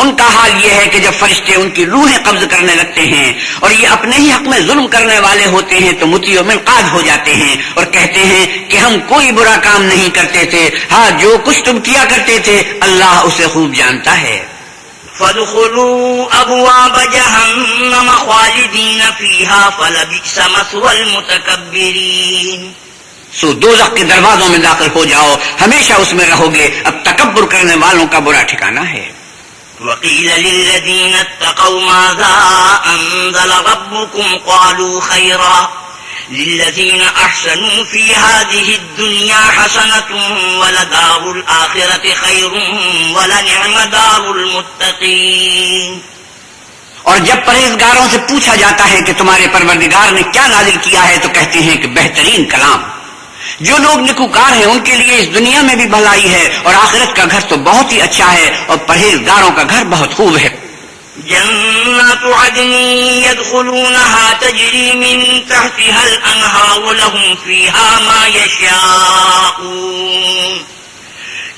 ان کا حال یہ ہے کہ جب فرشتے ان کی روحیں قبض کرنے لگتے ہیں اور یہ اپنے ہی حق میں ظلم کرنے والے ہوتے ہیں تو متی و منقاد ہو جاتے ہیں اور کہتے ہیں کہ ہم کوئی برا کام نہیں کرتے تھے۔ ہاں جو کچھ تم کیا کرتے تھے اللہ اسے خوب جانتا ہے۔ فادخلوا ابواب جهنم خالدين فيها فلبئس مثوى المتكبرين۔ سو دو کے دروازوں میں داخل ہو جاؤ۔ ہمیشہ اس میں رہو گے۔ اب تکبر کرنے والوں کا برا ٹھکانہ ہے۔ وقيل للذين اتقوا ماذا أنزل ربكم قالوا خيرا للذين أحسنوا في هذه الدنيا حسنة ولدار الآخرة خير ولنعم دار المتقين اور جب پرہیزگاروں سے پوچھا جاتا ہے کہ تمہارے پروردگار نے کیا نازل کیا ہے تو کہتے ہیں کہ بہترین کلام جو لوگ نکوکار ہیں، ان کے لیے اس دنیا میں بھی بھلائی ہے اور آخرت کا گھر تو بہت ہی اچھا ہے اور پرہیزگاروں کا گھر بہت خوب ہے۔ جنات عدن يدخلونها تجري من تحتها الأنهار لهم فيها ما يشاءون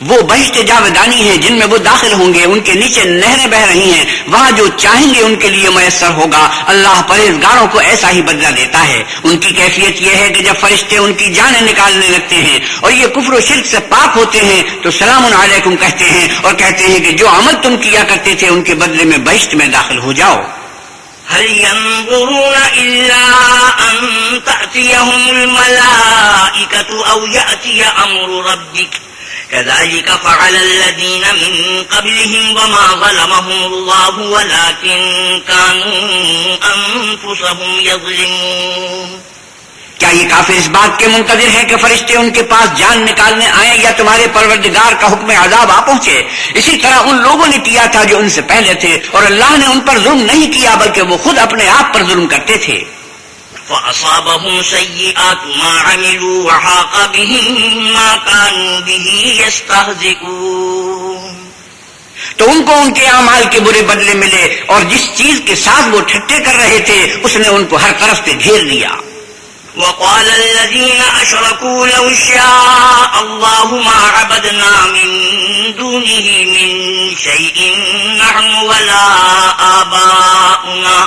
وہ بہشت جاودانی ہیں جن میں وہ داخل ہوں گے، ان کے نیچے نہریں بہ رہی ہیں۔ وہاں جو چاہیں گے ان کے لیے میسر ہوگا۔ اللہ پرہیزگاروں کو ایسا ہی بدلہ دیتا ہے۔ ان کی کیفیت یہ ہے کہ جب فرشتے ان کی جانیں نکالنے لگتے ہیں اور یہ کفر و شرک سے پاک ہوتے ہیں، تو سلام علیکم کہتے ہیں اور کہتے ہیں کہ جو عمل تم کیا کرتے تھے، ان کے بدلے میں بہشت میں داخل ہو جاؤ۔ هل ينظرون إلا أن تأتيهم الملائكة أو يأتي أمر ربك؟ كذلك فعل الذين من قبلهم وما ظلمهم الله ولكن كانوا أنفسهم يظلمون۔ کیا یہ کافی اس بات کے منتظر ہے کہ فرشتے ان کے پاس جان نکالنے آئے یا تمہارے پروردگار کا حکم عذاب آ پہنچے؟ اسی طرح ان لوگوں نے کیا تھا جو ان سے پہلے تھے اور اللہ نے ان پر ظلم نہیں کیا بلکہ وہ خود اپنے آپ پر ظلم کرتے تھے۔ فأصابهم سيئات ما عملوا وحاق بهم ما كانوا به يستهزئون. تو ان کو ان کے اعمال کے برے بدلے ملے اور جس چیز کے ساتھ وہ ٹھٹے کر رہے تھے اس نے ان کو ہر طرف سے گھیر لیا۔ وقال الذين أشركوا لو شاء الله ما عبدنا من دونه من شيء نحن ولا آباؤنا.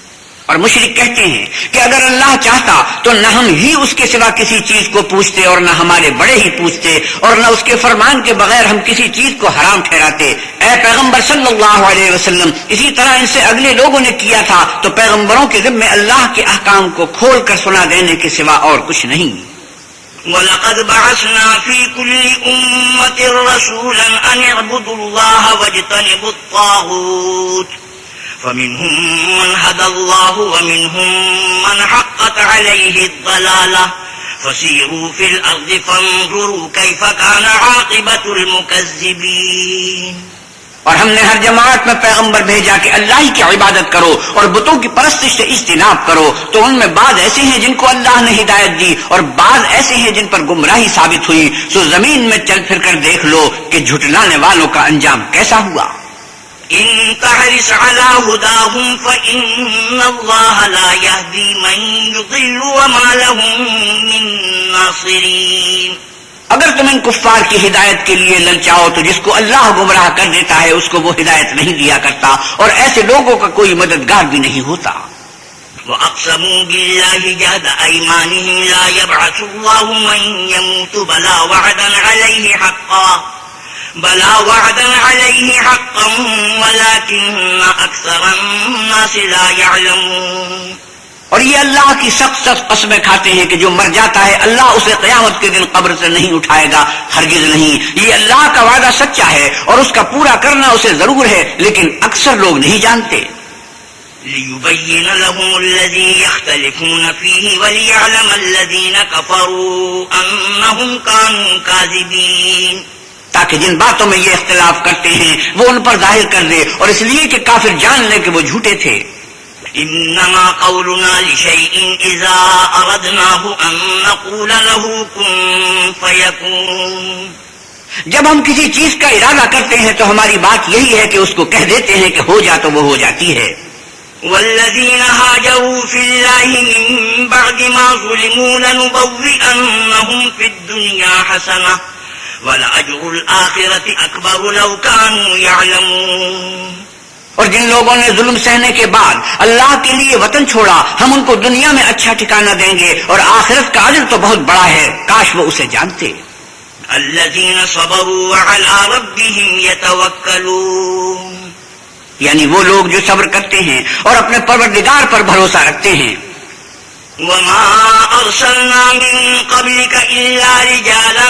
اور مشرق کہتے ہیں کہ اگر اللہ چاہتا تو نہ ہم ہی اس کے سوا کسی چیز کو پوچھتے اور نہ ہمارے بڑے ہی پوچھتے اور نہ اس کے فرمان کے بغیر ہم کسی چیز کو حرام ٹھہراتے۔ اے پیغمبر صلی اللہ علیہ وسلم، اسی طرح ان سے اگلے لوگوں نے کیا تھا تو پیغمبروں کے ذمے اللہ کے احکام کو کھول کر سنا دینے کے سوا اور کچھ نہیں۔ وَلَقَدْ بَعَثْنَا فِي كُلِّ أُمَّةٍ رَسُولًا أَنِ اعْبُدُوا اللَّهَ وَاجْتَنِبُوا الطَّاغُوتَ۔ فمنهم من هدى الله ومنهم من حقت عليه الضلالة. فسيروا في الأرض فانظروا كيف كان عاقبة المكذبين. اور ہم نے ہر جماعت میں پیغمبر بھیجا کہ اللہ ہی کی عبادت کرو اور بتوں کی پرستش سے اجتناب کرو، تو ان میں بعض ایسے ہیں جن کو اللہ نے ہدایت دی اور بعض ایسے ہیں جن پر گمراہی ثابت ہوئی۔ سو زمین میں چل پھر کر دیکھ لو کہ جھٹلانے والوں کا انجام کیسا ہوا۔ إن تحرس على هداهم فإن الله لا يهدي من يضل وما لهم من ناصرين. اگر تم ان کفار کی ہدایت کے لیے للچاؤ تو جس کو اللہ گمراہ کر دیتا ہے اس کو وہ ہدایت نہیں دیا کرتا اور ایسے لوگوں کا کوئی مددگار بھی نہیں ہوتا۔ وَأَقْسَمُوا بِاللَّهِ جَهْدَ أَيْمَانِهِمْ لَا يَبْعَثُ اللَّهُ مَنْ يَمُوتُ وَعْدًا عَلَيْهِ حَقًّا بلا وعدا عليه حقا ولكن أكثر الناس لا يعلمون. اور یہ اللہ کی سخت سخت قسمیں کھاتے ہیں کہ جو مر جاتا ہے اللہ اسے قیامت کے دن قبر سے نہیں اٹھائے گا ہرگز نہیں۔ یہ اللہ کا وعدہ سچا ہے اور اس کا پورا کرنا اسے ضرور ہے لیکن اکثر لوگ نہیں جانتے۔ ليبين لهم الذي يختلفون فيه وليعلم الذين كفروا أنهم كانوا كاذبين. تاکہ جن باتوں میں یہ اختلاف کرتے ہیں وہ ان پر ظاہر کر دے اور اس لیے کہ کافر جان لے کہ وہ جھوٹے تھے۔ انما قولنا لشيء اذا اردناه ان نقول له كن فيكون جب ہم کسی چیز کا ارادہ کرتے ہیں تو ہماری بات یہی ہے کہ اس کو کہہ دیتے ہیں کہ ہو جا تو وہ ہو جاتی ہے۔ والذين هاجروا في الله من بعد ما ظلموا لنبوئنهم في الدنيا حسنه لو كانوا يعلمون. اور جن لوگوں نے ظلم سہنے کے بعد اللہ کے لیے وطن چھوڑا ہم ان کو دنیا میں اچھا ٹھکانہ دیں گے اور آخرت کا عجر تو بہت بڑا ہے۔ کاش وہ اسے جانتے۔ الذين صبروا وعلى ربهم يتوكلون. یعنی وہ لوگ جو صبر کرتے ہیں اور اپنے پروردگار پر بھروسہ رکھتے ہیں۔ وما أرسلنا من قبلك إلا رجالا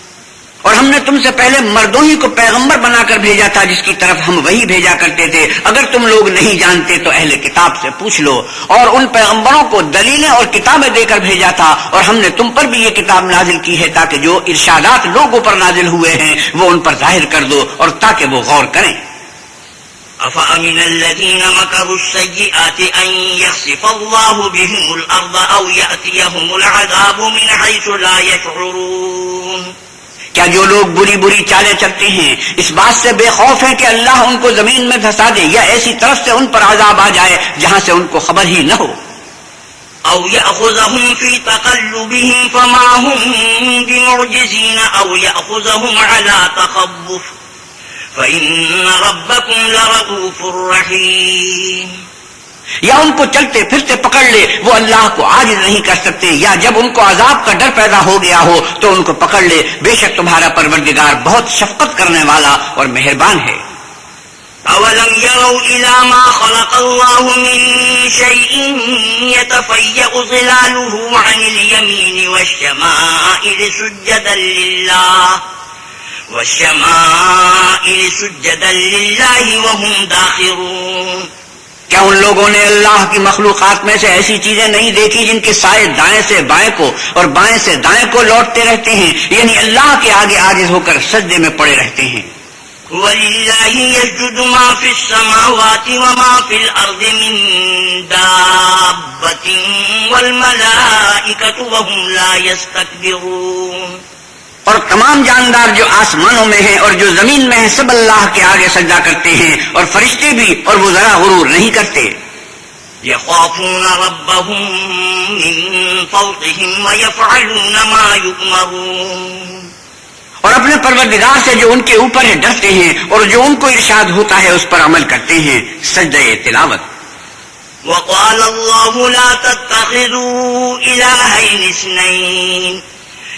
اور ہم نے تم سے پہلے مردوں ہی کو پیغمبر بنا کر بھیجا تھا جس کی طرف ہم وہی بھیجا کرتے تھے۔ اگر تم لوگ نہیں جانتے تو اہل کتاب سے پوچھ لو۔ اور ان پیغمبروں کو دلیلیں اور کتابیں دے کر بھیجا تھا۔ اور ہم نے تم پر بھی یہ کتاب نازل کی ہے تاکہ جو ارشادات لوگوں پر نازل ہوئے ہیں وہ ان پر ظاہر کر دو اور تاکہ وہ غور کریں۔ أفأمن الذين مكروا السيئات أن يخسف الله بهم الأرض أو يأتيهم العذاب من حيث لا يشعرون کیا جو لوگ بری بری چالیں چلتے ہیں، اس بات سے بے خوف ہیں کہ اللہ ان کو زمین میں دھسا دے یا ایسی طرف سے ان پر عذاب آ جائے جہاں سے ان کو خبر ہی نہ ہو۔ او يأخذهم في تقلبهم فما هم بمعجزين او يأخذهم على تخبف فإن ربكم لرؤوف رحيم یا ان کو چلتے پھرتے پکڑ لے، وہ اللہ کو آج نہیں کر سکتے، یا جب ان کو عذاب کا ڈر پیدا ہو گیا ہو تو ان کو پکڑ لے۔ بے شک تمہارا پروردگار بہت شفقت کرنے والا اور مہربان ہے۔ اولم يروا الى ما خلق الله من شيء يتفيأ ظلاله عن اليمين والشمائل سجدا لله والشمائل سجدا لله وهم داخرون کیا ان لوگوں نے اللہ کی مخلوقات میں سے ایسی چیزیں نہیں دیکھی جن کے سائے دائیں سے بائیں کو اور بائیں سے دائیں کو لوٹتے رہتے ہیں؟ یعنی اللہ کے آگے آگے ہو کر سجدے میں پڑے رہتے ہیں۔ وَلِلَّهِ يَسْجُدُ مَا فِي السَّمَاوَاتِ وَمَا فِي الْأَرْضِ مِن دَابَّةٍ وَالْمَلَائِكَةُ وَهُمْ لَا يَسْتَكْبِرُونَ اور تمام جاندار جو آسمانوں میں ہیں اور جو زمین میں ہیں سب اللہ کے آگے سجدہ کرتے ہیں اور فرشتے بھی اور وہ ذرا غرور نہیں کرتے۔ يخافون ربهم من فوقهم ويفعلون ما يؤمرون اور اپنے پروردگار سے جو ان کے اوپر ہے ڈرتے ہیں اور جو ان کو ارشاد ہوتا ہے اس پر عمل کرتے ہیں۔ سجدہ تلاوت۔ وقال الله لا تتخذوا إلهين اثنين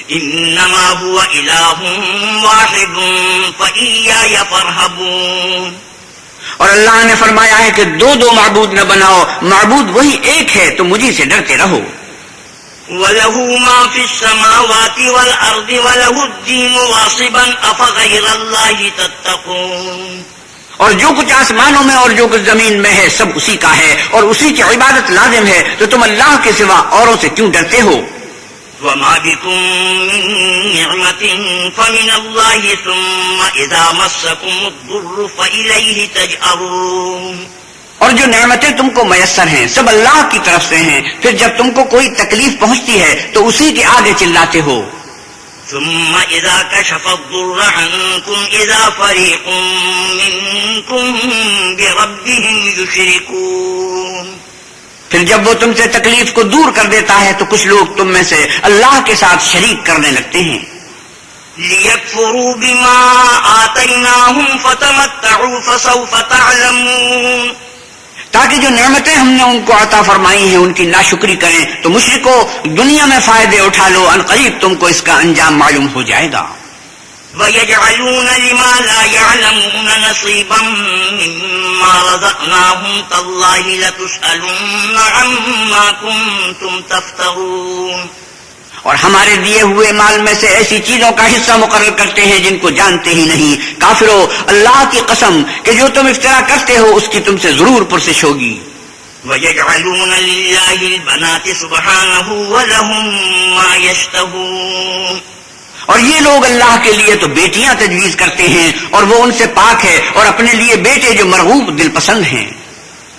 انما هو الہ واحد فإياي فرحبون اور اللہ نے فرمایا ہے کہ دو دو معبود نہ بناؤ معبود وہی ایک ہے تو مجھے سے ڈرتے رہو۔ وَلَهُ مَا فِي السَّمَاوَاتِ وَالْأَرْضِ وَلَهُ الدِّينُ وَاصِبًا أَفَغَيْرَ اللَّهِ تَتَّقُونَ۔ اور جو کچھ آسمانوں میں اور جو کچھ زمین میں ہے سب اسی کا ہے اور اسی کی عبادت لازم ہے تو تم اللہ کے سوا اوروں سے کیوں ڈرتے ہو؟ وما بكم من نعمة فمن الله ثم إذا مسكم الضر فإليه تجأرون. اور جو نعمتیں تم کو میسر ہیں سب اللہ کی طرف سے ہیں پھر جب تم کو کوئی تکلیف پہنچتی ہے تو اسی کے آگے چلاتے ہو۔ ثم إذا كشف الضر عنكم إذا فريق منكم بربهم يشركون. پھر جب وہ تم سے تکلیف کو دور کر دیتا ہے تو کچھ لوگ تم میں سے اللہ کے ساتھ شریک کرنے لگتے ہیں۔ لِيَكْفُرُوا بِمَا آتَيْنَاهُمْ فَتَمَتَّعُوا فَسَوْفَ تَعْلَمُونَ۔ تاکہ جو نعمتیں ہم نے ان کو عطا فرمائی ہیں ان کی ناشکری کریں تو مشرکو دنیا میں فائدے اٹھا لو ان قریب تم کو اس کا انجام معلوم ہو جائے گا۔ ويجعلون لما لا يعلمون نصيبا مما رزقناهم تالله لتسألن عما كنتم تفترون. اور ہمارے دیے ہوئے مال میں سے ایسی چیزوں کا حصہ مقرر کرتے ہیں جن کو جانتے ہی نہیں۔ کافرو اللہ کی قسم کہ جو تم افطرا کرتے ہو اس کی تم سے ضرور پرسش ہوگی۔ وَيَجْعَلُونَ لِلَّهِ الْبَنَاتِ سُبْحَانَهُ وَلَهُمْ مَا يَشْتَهُونَ۔ اور یہ لوگ اللہ کے لیے تو بیٹیاں تجویز کرتے ہیں اور وہ ان سے پاک ہے اور اپنے لیے بیٹے جو مرغوب دل پسند ہیں۔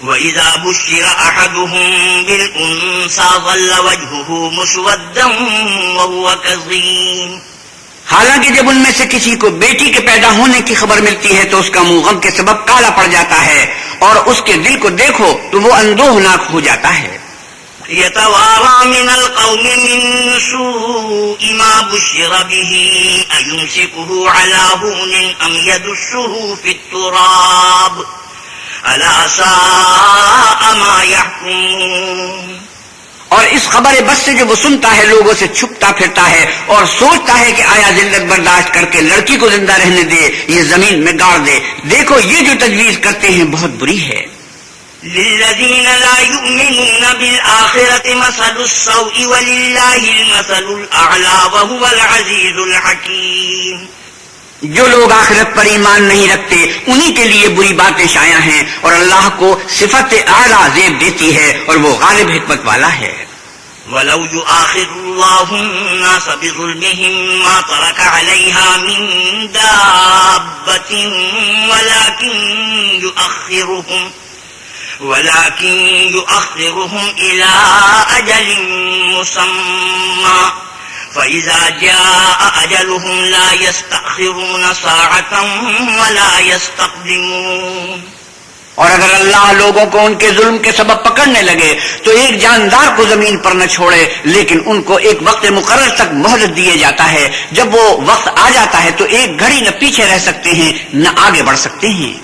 وَإِذَا بُشِّرَ أَحَدُهُمْ بِالْأُنسَى ظَلَّ وَجْهُهُ مُسْوَدًّا وَهُوَ كَظِيمٌ۔ حالانکہ جب ان میں سے کسی کو بیٹی کے پیدا ہونے کی خبر ملتی ہے تو اس کا منہ غم کے سبب کالا پڑ جاتا ہے اور اس کے دل کو دیکھو تو وہ اندوہناک ہو جاتا ہے۔ يتوارى من القوم من سوء ما بشر به، أيمسكه على هون أم يدسه في التراب؟ ألا ساء ما يحكمون اور اس خبر بس سے جو وہ سنتا ہے، لوگوں سے چھپتا پھرتا ہے اور سوچتا ہے کہ آیا زندگ برداشت کر کے لڑکی کو زندہ رہنے دے، یہ زمین میں گاڑ دے۔ دیکھو، یہ جو تجویز کرتے ہیں، بہت بری ہے۔ للذين لا يؤمنون بالآخرة مثل السوء ولله المثل الأعلى وهو العزيز الحكيم. جو لوگ آخرت پر ایمان نہیں رکھتے انہی کے لیے بری باتیں شایا ہیں اور اللہ کو صفت اعلیٰ زیب دیتی ہے اور وہ غالب حکمت والا ہے۔ ولو يؤاخذ الله الناس بظلمهم ما ترك عليها من دابة ولكن يؤخرهم ولكن يؤخرهم إلى أجل مسمى فإذا جاء أجلهم لا يستأخرون ساعة ولا يستقدمون اور اگر اللہ لوگوں کو ان کے ظلم کے سبب پکڑنے لگے تو ایک جاندار کو زمین پر نہ چھوڑے، لیکن ان کو ایک وقت مقرر تک مہلت دیے جاتا ہے۔ جب وہ وقت آ جاتا ہے تو ایک گھڑی نہ پیچھے رہ سکتے ہیں، نہ آگے بڑھ سکتے ہیں۔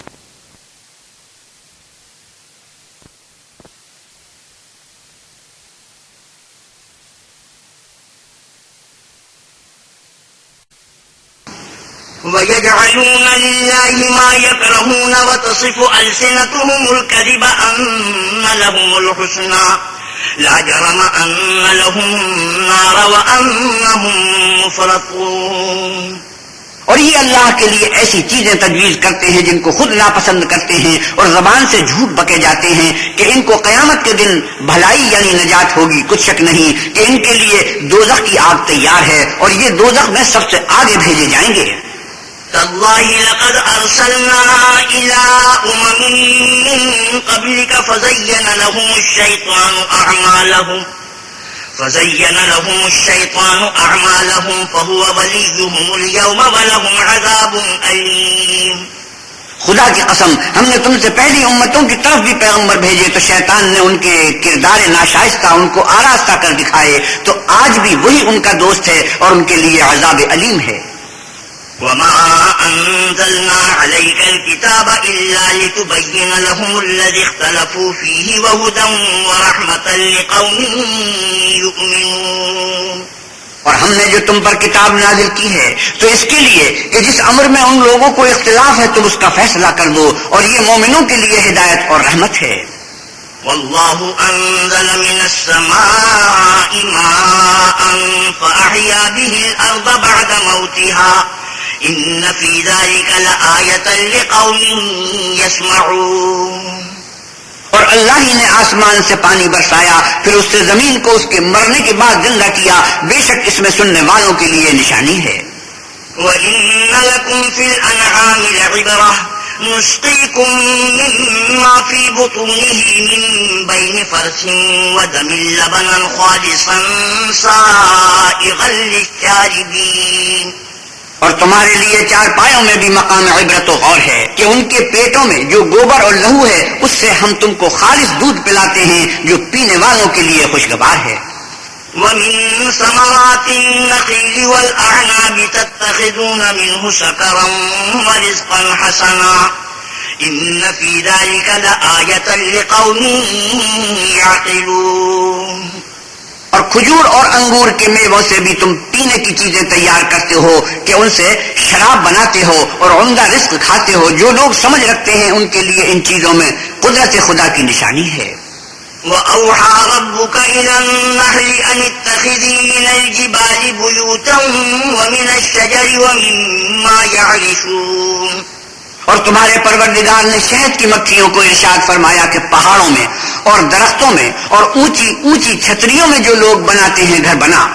ويجعلون لله ما يكرهون وتصف ألسنتهم الكذب أن لهم الحسنى. لا جرم أن لهم النار وأنهم مفرطون. اور یہ اللہ کے لیے ایسی چیزیں تجویز کرتے ہیں جن کو خود ناپسند کرتے ہیں اور زبان سے جھوٹ بکے جاتے ہیں کہ ان کو قیامت کے دن بھلائی یعنی نجات ہوگی، کچھ شک نہیں کہ ان کے لیے دوزخ کی آگ تیار ہے اور یہ دوزخ میں سب سے آگے بھیجے جائیں گے۔ تالله لقد أرسلنا إلى أمم من قبلك فزين لهم الشيطان أعمالهم فزين لهم الشيطان أعمالهم فهو وليهم اليوم ولهم عذاب أليم خدا کی قسم، ہم نے تم سے پہلی امتوں کی طرف بھی پیغمبر بھیجے تو شیطان نے ان کے کردار ناشائستہ ان کو آراستہ کر دکھائے، تو آج بھی وہی ان کا دوست ہے اور ان کے لیے عذاب علیم ہے۔ وما أنزلنا عليك الكتاب إلا لتبين لهم الذي اختلفوا فيه وهدى ورحمة لقوم يؤمنون اور ہم نے جو تم پر کتاب نازل کی ہے تو اس کے لیے کہ جس امر میں ان لوگوں کو اختلاف ہے تم اس کا فیصلہ کر دو اور یہ مومنوں کے لیے ہدایت اور رحمت ہے۔ والله أنزل من السماء ماء فأحيا به الأرض بعد موتها ان فی ذلك لآیت لقوم يسمعون اور اللہ ہی نے آسمان سے پانی برسایا پھر اس سے زمین کو اس کے مرنے کے بعد زندہ کیا۔ بے شک اس میں سننے والوں کے لیے نشانی ہے۔ وَإِنَّ لَكُمْ فِي الْأَنْعَامِ لَعِبْرَةً نُسْقِيكُم مِّمَّا فِي بُطُونِهِ مِن بَيْنِ فَرْثٍ وَدَمٍ لَبَنًا خَالِصًا سَائِغًا لِّلشَّارِبِينَ اور تمہارے لیے چار پایوں میں بھی مقام عبرت و غور ہے کہ ان کے پیٹوں میں جو گوبر اور لہو ہے، اس سے ہم تم کو خالص دودھ پلاتے ہیں جو پینے والوں کے لیے خوشگوار ہے۔ وَمِن ثَمَرَاتِ النَّخِيلِ وَالْأَعْنَابِ تَتَّخِذُونَ مِنْهُ وَرِزْقًا حَسَنًا إِنَّ فِي ذَلِكَ لَآيَةً لِقَوْمٍ يَعْقِلُونَ اور کھجور اور انگور کے میووں سے بھی تم پینے کی چیزیں تیار کرتے ہو کہ ان سے شراب بناتے ہو اور عمدہ رزق کھاتے ہو۔ جو لوگ سمجھ رکھتے ہیں ان کے لیے ان چیزوں میں قدرت خدا کی نشانی ہے۔ وَأَوْحَى رَبُّكَ إِلَى النَّحْلِ أَنِ اتَّخِذِي مِنَ الْجِبَالِ بُيُوتًا وَمِنَ الشَّجَرِ وَمِمَّا يَعْرِشُونَ اور تمہارے پروردگار نے شہد کی مکھیوں کو ارشاد فرمایا کہ پہاڑوں میں اور درختوں میں اور اونچی اونچی چھتریوں میں جو لوگ بناتے ہیں گھر بنا۔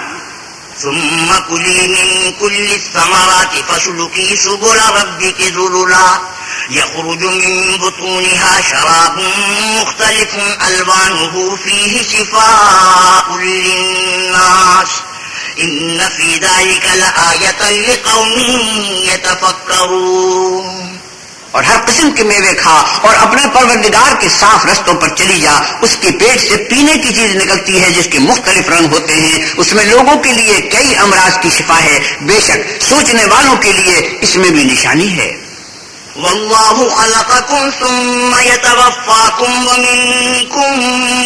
ثم كلي من كل الثمرات فسلكي سبل ربك ذللا۔ يخرج من بطونها شراب مختلف ألوانه فيه شفاء للناس۔ إن في ذلك لآية لقوم يتفكرون اور ہر قسم کے میوے کھا اور اپنے پروردگار کے صاف رستوں پر چلی جا۔ اس کے پیٹ سے پینے کی چیز نکلتی ہے جس کے مختلف رنگ ہوتے ہیں۔ اس میں لوگوں کے لیے کئی امراض کی شفا ہے۔ بے شک سوچنے والوں کے لیے اس میں بھی نشانی ہے۔ والله خلقكم ثم يتوفاكم ومنكم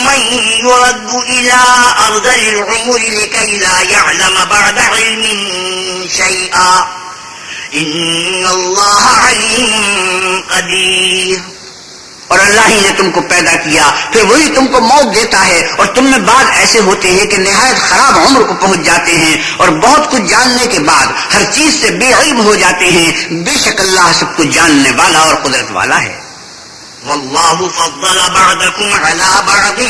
من يرد إلى أرض العمر لكي لا يعلم بعد علم شيئا إن اور اللہ ہی نے تم کو پیدا کیا، پھر وہی تم کو موت دیتا ہے۔ اور تم میں بعد ایسے ہوتے ہیں کہ نہایت خراب عمر کو پہنچ جاتے ہیں۔ اور بہت کچھ جاننے کے بعد ہر چیز سے بے علم ہو جاتے ہیں۔ بے شک اللہ سب کچھ جاننے والا اور قدرت والا ہے۔ والله فضل بعضكم على بعض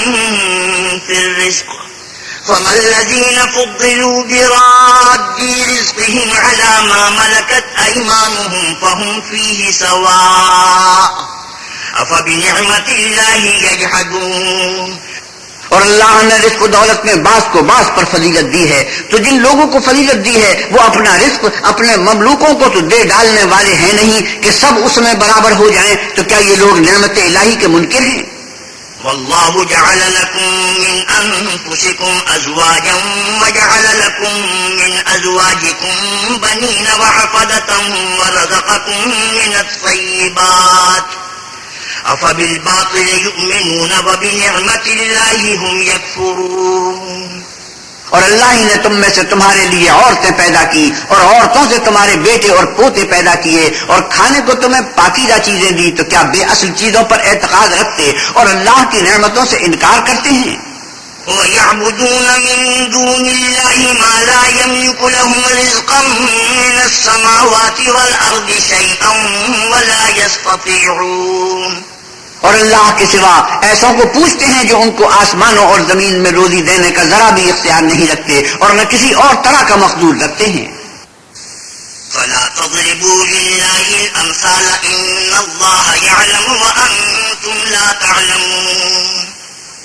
في الرزق۔ فما الذين فضلوا براد رزقهم ما ملكت أيمانهم فهم فيه سواء أفبنعمة الله يجحدون اور اللہ نے رزق و دولت میں باس کو باس پر فضیلت دی ہے تو جن لوگوں کو فضیلت دی ہے وہ اپنا رزق اپنے مملوکوں کو تو دے ڈالنے والے ہیں نہیں کہ سب اس میں برابر ہو جائیں تو کیا یہ لوگ نعمت الہی کے منکر ہیں؟ والله جعل لكم من أنفسكم أزواجا وجعل لكم من أزواجكم بنين وحفدة ورزقكم من الطيبات أفبالباطل يؤمنون وبنعمة الله هم يكفرون اور اللہ ہی نے تم میں سے تمہارے لیے عورتیں پیدا کی اور عورتوں سے تمہارے بیٹے اور پوتے پیدا کیے اور کھانے کو تمہیں پاکیزہ چیزیں دی تو کیا بے اصل چیزوں پر اعتقاد رکھتے اور اللہ کی نعمتوں سے انکار کرتے ہیں؟ ويعبدون من دون الله ما لا يملك لهم رزقا من السماوات والأرض شيئا ولا يستطيعون اور اللہ کے سوا ایسوں کو پوچھتے ہیں جو ان کو آسمانوں اور زمین میں روزی دینے کا ذرا بھی اختیار نہیں رکھتے اور نہ کسی اور طرح کا مقدور رکھتے ہیں۔ فلا تضربوا لله الأمثال إن الله يعلم وأنتم لا تعلمون۔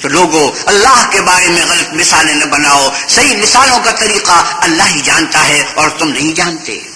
تو لوگوں اللہ کے بارے میں غلط مثالیں نہ بناؤ صحیح مثالوں کا طریقہ اللہ ہی جانتا ہے اور تم نہیں جانتے۔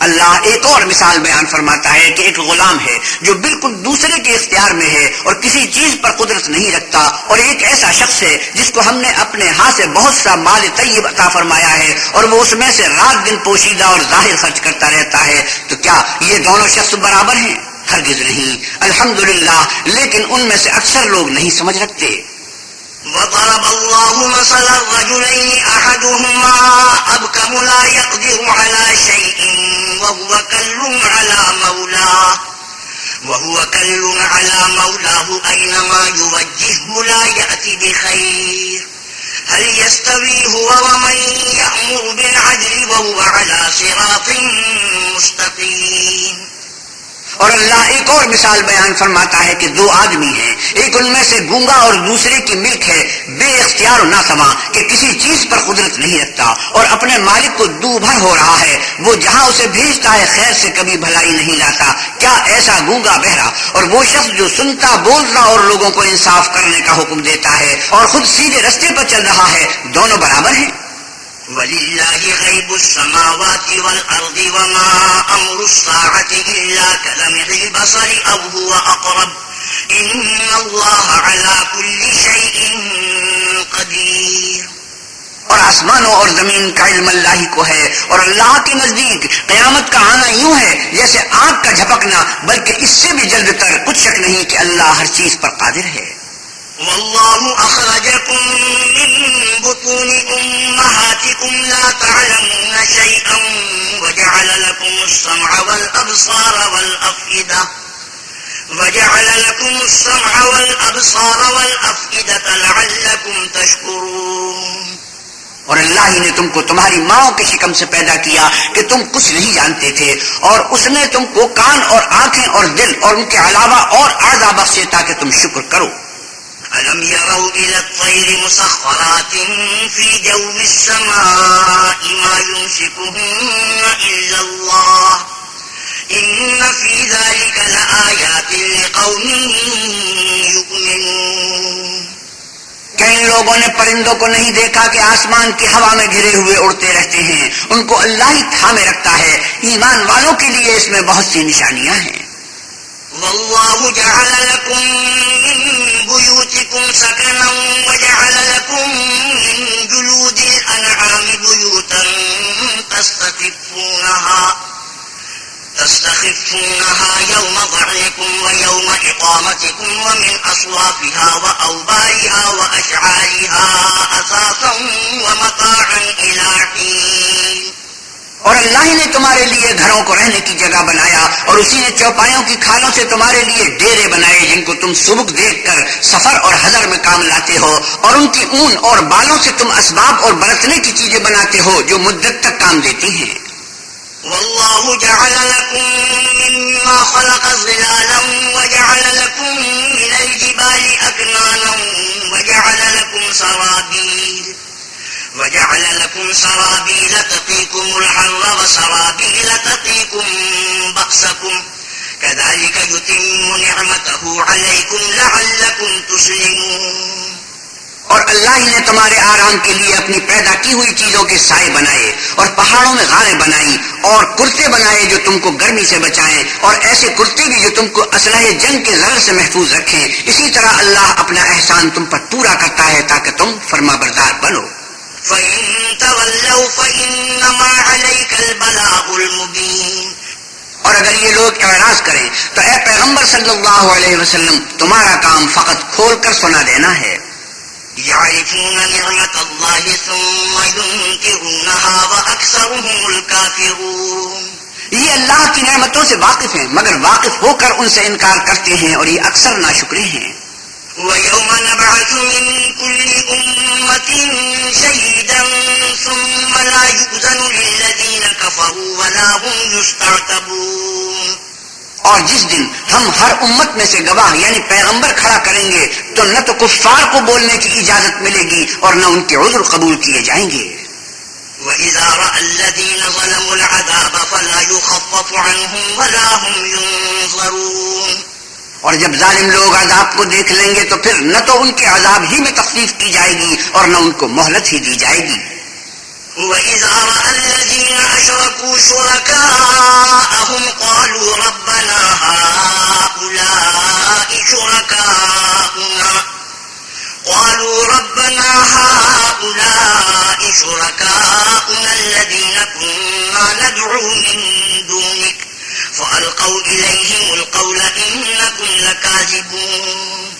اللہ ایک اور مثال بیان فرماتا ہے کہ ایک غلام ہے جو بالکل دوسرے کے اختیار میں ہے اور کسی چیز پر قدرت نہیں رکھتا اور ایک ایسا شخص ہے جس کو ہم نے اپنے ہاتھ سے بہت سا مال طیب عطا فرمایا ہے اور وہ اس میں سے رات دن پوشیدہ اور ظاہر خرچ کرتا رہتا ہے تو کیا یہ دونوں شخص برابر ہیں؟ ہرگز نہیں۔ الحمدللہ، لیکن ان میں سے اکثر لوگ نہیں سمجھ رکھتے۔ وضرب الله مثلا رجلين أحدهما أبكم لا يقدر على شيء وهو كل على مولاه وهو كل على مولاه أينما يوجهه لا يأتي بخير هل يستوي هو ومن يأمر بالعدل وهو على صراط مستقيم اور اللہ ایک اور مثال بیان فرماتا ہے کہ دو آدمی ہیں۔ ایک ان میں سے گونگا اور دوسرے کی ملک ہے۔ بے اختیار نہ سما کہ کسی چیز پر قدرت نہیں رکھتا اور اپنے مالک کو دو بھر ہو رہا ہے۔ وہ جہاں اسے بھیجتا ہے خیر سے کبھی بھلائی نہیں لاتا۔ کیا ایسا گونگا بہرا؟ اور وہ شخص جو سنتا، بولتا اور لوگوں کو انصاف کرنے کا حکم دیتا ہے اور خود سیدھے رستے پر چل رہا ہے۔ دونوں برابر ہیں؟ ولله غيب السماوات والأرض وما أمر الساعة إلا كلمح البصر أو هو أقرب إن الله على كل شيء قدير اور آسمانوں اور زمین کا علم اللہ ہی کو ہے اور اللہ کے نزدیک قیامت کا آنا یوں ہے جیسے آنکھ کا جھپکنا، بلکہ اس سے بھی جلد تر کچھ شک نہیں کہ اللہ ہر چیز پر قادر ہے۔ والله أخرجكم من بطون أمهاتكم لا تعلمون شيئا وجعل لكم السمع والأبصار والأفئدة وجعل لكم السمع والأبصار والأفئدة لعلكم تشكرون اور اللہ ہی نے تم کو تمہاری ماں کے شکم سے پیدا کیا کہ تم کچھ نہیں جانتے تھے اور اس نے تم کو کان اور آنکھیں اور دل اور ان کے علاوہ اور آزا بخشے تاکہ تم شکر کرو۔ ألم يروا إلى الطير مسخرات في جو السماء ما يمسكهن إلا الله إن في ذلك لآيات لقوم يؤمنون کہ ان لوگوں نے پرندوں کو نہیں دیکھا کہ آسمان کی ہوا میں گھرے ہوئے اڑتے رہتے ہیں؟ ان کو اللہ ہی تھامے رکھتا ہے۔ ایمان والوں کے لیے اس میں بہت سی نشانیاں ہیں۔ والله جعل لكم بيوتكم سكنا وجعل لكم من جلود الأنعام بيوتا تستخفونها تستخفونها يوم ضعيكم ويوم إقامتكم ومن أصوافها وأوبارها وأشعارها أساسا ومطاعا إلى حين اور اللہ نے تمہارے لیے گھروں کو رہنے کی جگہ بنایا اور اسی نے چوپایوں کی کھالوں سے تمہارے لیے ڈیرے بنائے جن کو تم سبک دیکھ کر سفر اور حضر میں کام لاتے ہو اور ان کی اون اور بالوں سے تم اسباب اور برتنے کی چیزیں بناتے ہو جو مدت تک کام دیتی ہیں۔ والله جعل لكم مما خلق ظلالا وجعل لكم من الجبال أكنانا وجعل لكم سرابيل وجعل لكم سرابيل تقيكم الحر وسرابيل تقيكم بأسكم. كذلك يتم نعمته عليكم لعلكم تسلمون. اور اللہ ہی نے تمہارے آرام کے لیے اپنی پیدا کی ہوئی چیزوں کے سائے بنائے اور پہاڑوں میں غاریں بنائی اور کرتے بنائے جو تم کو گرمی سے بچائیں اور ایسے کرتے بھی جو تم کو اسلحہ جنگ کے ذر سے محفوظ رکھیں. اسی طرح اللہ اپنا احسان تم پر پورا کرتا ہے تاکہ تم فرما بردار بنو. فإن تولوا فإنما عليك البلاغ المبين اور اگر یہ لوگ اعراض کریں تو اے پیغمبر صلی اللہ علیہ وسلم تمہارا کام فقط کھول کر سنا دینا ہے۔ يعرفون نعمة الله ثم ينكرونها وأكثرهم الكافرون۔ یہ اللہ کی نعمتوں سے واقف ہیں مگر واقف ہو کر ان سے انکار کرتے ہیں اور یہ اکثر ناشکرے ہیں۔ ويوم نبعث من كل أمة شهيدا ثم لا يؤذن للذين كفروا ولا هم يستعتبون. اور جس دن ہم ہر امت میں سے گواہ یعنی پیغمبر کھڑا کریں گے تو نہ تو کفار کو بولنے کی اجازت ملے گی اور نہ ان کے عذر قبول کیے جائیں گے۔ وإذا رأى الذين ظلموا العذاب فلا يخفف عنهم ولا هم ينظرون. اور جب ظالم لوگ عذاب کو دیکھ لیں گے تو پھر نہ تو ان کے عذاب ہی میں تخفیف کی جائے گی اور نہ ان کو مہلت ہی دی جائے گی۔ وإذا رأى الذين أشركوا شركاءهم قالوا ربنا هؤلاء شركاؤنا قالوا ربنا هؤلاء شركاؤنا الذين كنا ندعو من دونك فألقوا إليهم القول إنكم لكاذبون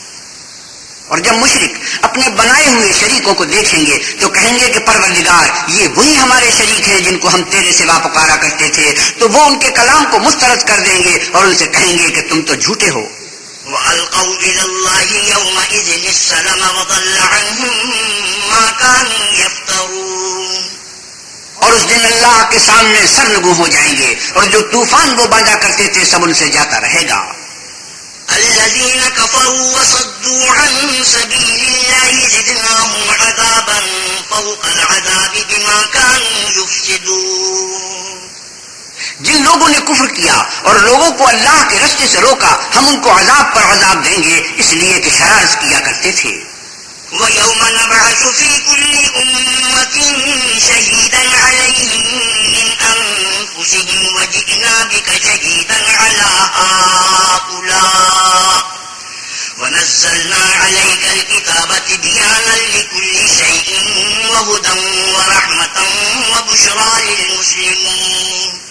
اور جب مشرق اپنے بنائے ہوئے شریکوں کو دیکھیں گے تو کہیں گے کہ پروردگار یہ وہی ہمارے شریک ہیں جن کو ہم تیرے سوا پکارا کرتے تھے۔ تو وہ ان کے کلام کو مسترد کر دیں گے اور ان سے کہیں گے کہ تم تو جھوٹے ہو۔ وألقوا إلى الله يومئذ السلم وضل عنهم ما كانوا يفترون۔ اور اس دن اللہ کے سامنے سرنگو ہو جائیں گے اور جو طوفان وہ باندھا کرتے تھے سب ان سے جاتا رہے گا۔ الذين كفروا وصدوا عن سبيل الله زدناهم عذابا فوق العذاب بما كانوا يفسدون۔ جن لوگوں نے کفر کیا اور لوگوں کو اللہ کے رستے سے روکا ہم ان کو عذاب پر عذاب دیں گے اس لیے کہ شرارت کیا کرتے تھے۔ ويوم نبعث في كل أمة شهيدا عليهم من أنفسهم وجئنا بك شهيدا على هؤلاء. ونزلنا عليك الكتاب تبيانا لكل شيء وهدى ورحمة وبشرى للمسلمين.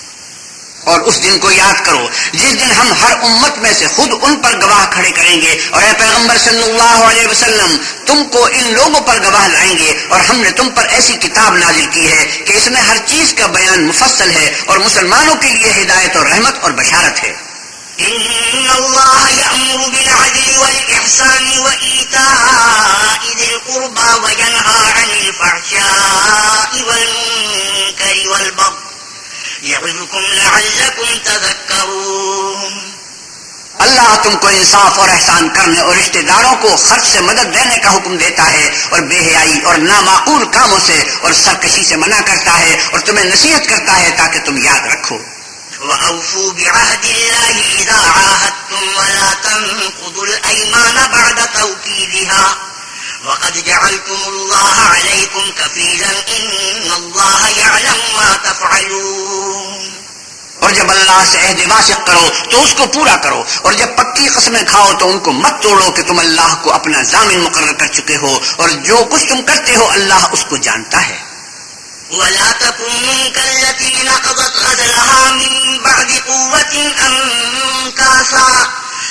اور اس دن کو یاد کرو، جس دن ہم ہر امت میں سے خود ان پر گواہ کھڑے کریں گے۔ اور اے پیغمبر صلی اللہ علیہ وسلم، تم کو ان لوگوں پر گواہ لائیں گے۔ اور ہم نے تم پر ایسی کتاب نازل کی ہے کہ اس میں ہر چیز کا بیان مفصل ہے اور مسلمانوں کے لیے ہدایت اور رحمت اور بشارت ہے۔ إن الله يأمر بالعدل والإحسان وإيتاء ذي القربى وينهى عن الفحشاء والمنكر والبغي يعظكم لعلكم تذكرون. اللہ تم کو انصاف اور احسان کرنے اور رشتہ داروں کو خرچ سے مدد دینے کا حکم دیتا ہے اور بے حیائی اور نامعقول کاموں سے اور سرکشی سے منع کرتا ہے اور تمہیں نصیحت کرتا ہے تاکہ تم یاد رکھو۔ وأوفوا بعهد الله إذا عاهدتم ولا تنقضوا الأيمان بعد توكيدها وقد جعلتم الله عليكم كفيلا إن الله يعلم ما تفعلون. اور جب اللہ سے عہد واسق کرو تو اس کو پورا کرو، اور جب پکی قسمیں کھاؤ تو ان کو مت توڑو کہ تم اللہ کو اپنا ضامن مقرر کر چکے ہو، اور جو کچھ تم کرتے ہو اللہ اس کو جانتا ہے۔ ولا تكونوا كالتي نقضت غزلها من بعد قوة أنكاسا۔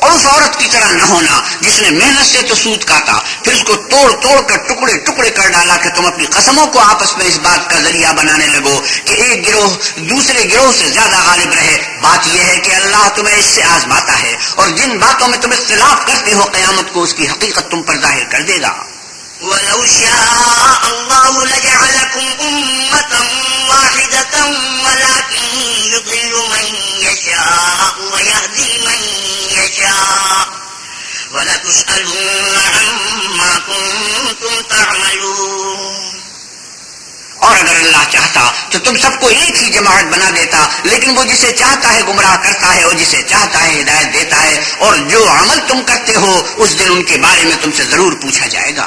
اور اس عورت کی طرح نہ ہونا جس نے محنت سے تو سود کاٹا، پھر اس کو توڑ توڑ کر ٹکڑے ٹکڑے کر ڈالا کہ تم اپنی قسموں کو آپس میں اس بات کا ذریعہ بنانے لگو کہ ایک گروہ دوسرے گروہ سے زیادہ غالب رہے۔ بات یہ ہے کہ اللہ تمہیں اس سے آزماتا ہے اور جن باتوں میں تم اختلاف کرتے ہو، قیامت کو اس کی حقیقت تم پر ظاہر کر دے گا۔ ولو شاء الله لجعلكم أمة واحدة ولكن يضل من يشاء ويهدي من يشاء ولتسألون عما كنتم تعملون اور اگر اللہ چاہتا تو تم سب کو ایک ہی جماعت بنا دیتا، لیکن وہ جسے چاہتا ہے گمراہ کرتا ہے اور جسے چاہتا ہے ہدایت دیتا ہے، اور جو عمل تم کرتے ہو، اس دن ان کے بارے میں تم سے ضرور پوچھا جائے گا۔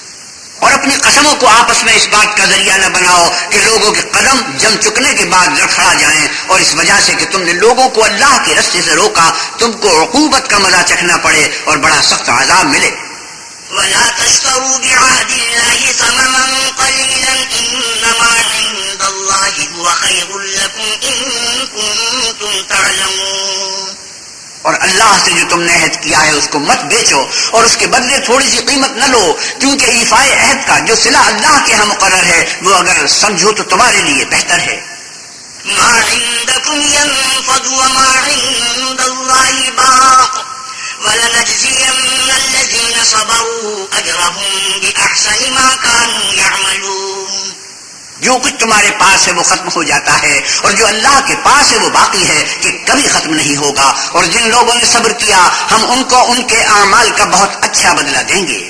اور اپنی قسموں کو آپس میں اس بات کا ذریعہ نہ بناؤ کہ لوگوں کے قدم جم چکنے کے بعد لڑکھڑا جائیں اور اس وجہ سے کہ تم نے لوگوں کو اللہ کے رستے سے روکا، تم کو عقوبت کا مزہ چکھنا پڑے اور بڑا سخت عذاب ملے۔ ولا تشتروا بعهد الله ثمنا قليلا إنما عند الله هو خير لكم إن كنتم تعلمون اور اللہ سے جو تم نے عہد کیا ہے اس کو مت بیچو اور اس کے بدلے تھوڑی سی قیمت نہ لو، کیونکہ ایفائے عہد کا جو صلح اللہ کے ہاں مقرر ہے، وہ اگر سمجھو تو تمہارے لیے بہتر ہے۔ ما عندكم ينفد وما عند الله باق۔ ولنجزين الذين صبروا أجرهم بأحسن ما كانوا يعملون۔ جو کچھ تمہارے پاس ہے وہ ختم ہو جاتا ہے اور جو اللہ کے پاس ہے وہ باقی ہے کہ کبھی ختم نہیں ہوگا اور جن لوگوں نے صبر کیا ہم ان کو ان کے اعمال کا بہت اچھا بدلہ دیں گے۔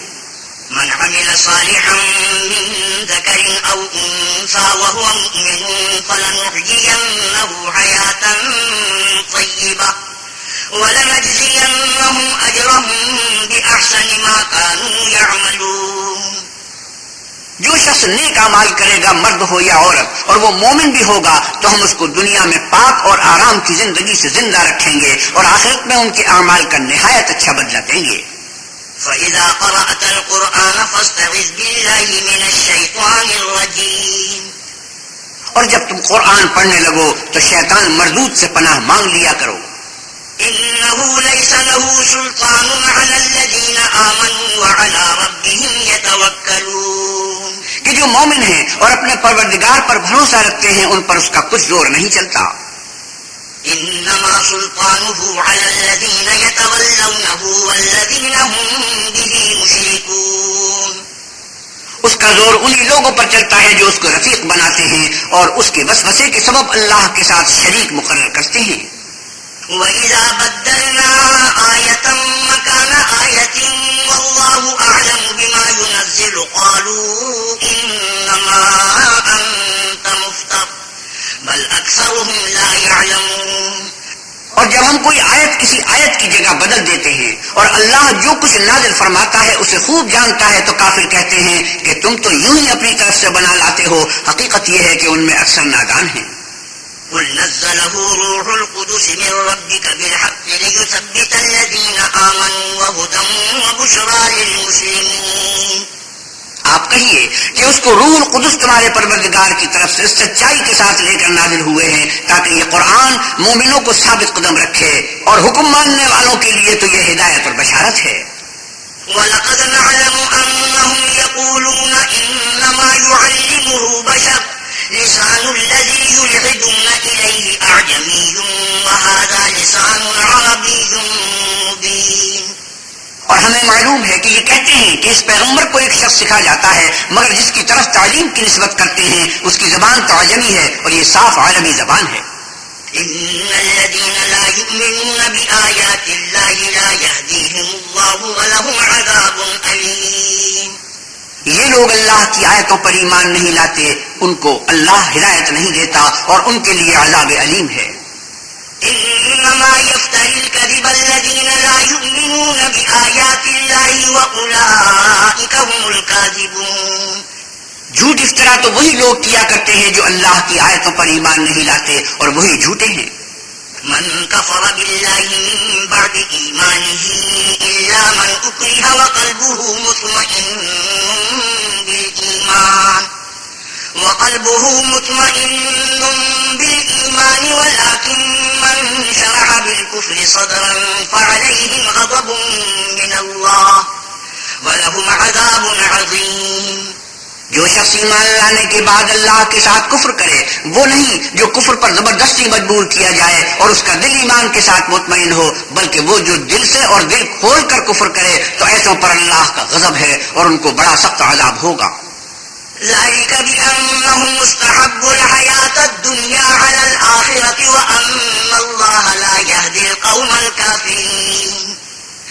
من عمل صالحا من ذكر أو أنثى وهو مؤمن فلنحيينه حياة طيبة ولنجزينهم أجرهم بأحسن ما كانوا يعملون۔ جو شخص نیک اعمال کرے گا مرد ہو یا عورت اور وہ مومن بھی ہوگا تو ہم اس کو دنیا میں پاک اور آرام کی زندگی سے زندہ رکھیں گے اور آخرت میں ان کے اعمال کا نہایت اچھا بدلہ دیں گے۔ فإذا قرأت القرآن فاستعذ بالله من الشيطان الرجيم۔ اور جب تم قرآن پڑھنے لگو تو شیطان مردود سے پناہ مانگ لیا کرو۔ إنه ليس له سلطان على الذين آمنوا وعلى ربهم يتوكلون. کہ جو مومن ہیں اور اپنے پروردگار پر بھروسہ رکھتے ہیں ان پر اس کا کچھ زور نہیں چلتا۔ إنما سلطانه على الذين يتولونه والذين هم به مشركون. اس کا زور انہی لوگوں پر چلتا ہے جو اس کو رفیق بناتے ہیں اور اس کے وسوسے کے سبب اللہ کے ساتھ شریک مقرر کرتے ہیں۔ وإذا بدلنا آية مكان آية والله أعلم بما ينزل قالوا إنما أنت مفتر بل أكثرهم لا يعلمون۔ اور جب ہم کوئی آیت کسی آیت کی جگہ بدل دیتے ہیں اور اللہ جو کچھ نازل فرماتا ہے اسے خوب جانتا ہے تو کافر کہتے ہیں کہ تم تو یوں ہی اپنی طرف سے بنا لاتے ہو۔ حقیقت یہ ہے کہ ان میں اکثر نادان ہیں۔ قل نزله روح القدس من ربك بالحق ليثبت الذين آمنوا وهدى وبشرى للمسلمين. آپ کہیے کہ اس کو روح القدس تمہارے پروردگار کی طرف سے سچائی کے ساتھ لے کر نازل ہوئے ہیں تاکہ یہ قرآن مومنوں کو ثابت قدم رکھے اور حکم ماننے والوں کے لیے تو یہ ہدایت اور بشارت ہے۔ ولقد نعلم أنهم يقولون إنما يعلمه بشر لسان الذي يلعدون إليه أعجمي وهذا لسان عربي مبين اور ہمیں معلوم ہے کہ یہ کہتے ہیں کہ اس پیغمبر کو ایک شخص سکھا جاتا ہے مگر جس کی طرف تعلیم کی نسبت کرتے ہیں اس کی زبان تو عجمی ہے اور یہ صاف عالمی زبان ہے۔ ان یہ لوگ اللہ کی آیتوں پر ایمان نہیں لاتے ان کو اللہ ہدایت نہیں دیتا اور ان کے لیے عذاب علیم ہے۔ إنما يفتري الكذب الذين لا يؤمنون بآيات الله وأولئك هم الكاذبون جھوٹ افطرا تو وہی لوگ کیا کرتے ہیں جو اللہ کی آیتوں پر ایمان نہیں لاتے اور وہی جھوٹے ہیں۔ من كفر بالله من بعد إيمانه إلا من أكره وقلبه مطمئن۔ وقلبه مطمئن بالإيمان، ولكن من شرح بالكفر صدرا فعليهم غضب من الله، ولهم عذاب عظيم. جو شخص ایمان لانے کے بعد اللہ کے ساتھ کفر کرے، وہ نہیں جو کفر پر زبردستی مجبور کیا جائے اور اس کا دل ایمان کے ساتھ مطمئن ہو، بلکہ وہ جو دل سے اور دل کھول کر کفر کرے، تو ایسوں پر اللہ کا غضب ہے اور ان کو بڑا سخت عذاب ہوگا۔ ذلك بأنهم مستحب الحياة الدنيا على الآخرة وأن الله لا يهدي القوم الكافرين.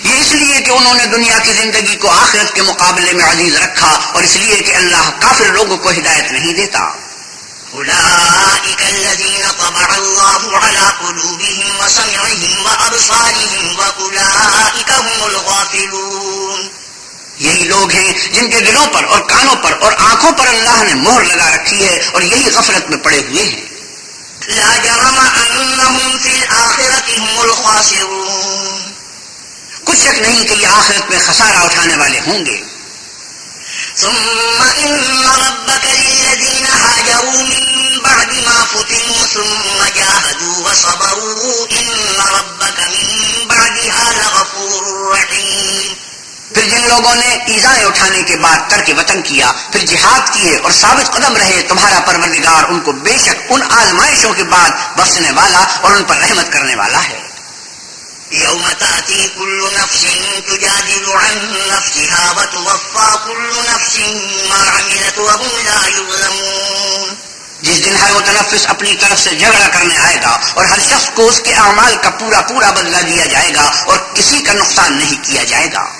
یہ اس لیے کہ انہوں نے دنیا کی زندگی کو آخرت کے مقابلے میں عزیز رکھا اور اس لیے کہ اللہ کافر لوگوں کو ہدایت نہیں دیتا۔ أولئك الذين طبع الله على قلوبهم وسمعهم وأبصارهم وأولئك هم الغافلون. یہی لوگ ہیں جن کے دلوں پر اور کانوں پر اور آنکھوں پر اللہ نے مہر لگا رکھی ہے اور یہی غفلت میں پڑے ہوئے ہیں۔ لا جرم أنهم في الآخرة هم الخاسرون۔ کچھ شک نہیں کہ یہ آخرت میں خسارہ اٹھانے والے ہوں گے۔ ثم إن ربك هاجروا من بعد ما فتنوا ثم جاهدوا وصبروا ربك من بعدها لغفور رحيم پھر جن لوگوں نے ایزائیں اٹھانے کے بعد ترک وطن کیا پھر جہاد کیے اور ثابت قدم رہے تمہارا پروردگار ان کو بے شک ان آزمائشوں کے بعد بخشنے والا اور ان پر رحمت کرنے والا ہے۔ يوم تأتي كل نفس تجادل عن نفسها وتوفى كل نفس ما عملت وهم لا يظلمون۔ جس دن ہر متنفس اپنی طرف سے جھگڑا کرنے آئے گا اور ہر شخص کو اس کے اعمال کا پورا پورا بدلہ دیا جائے گا اور کسی کا نقصان نہیں کیا جائے گا۔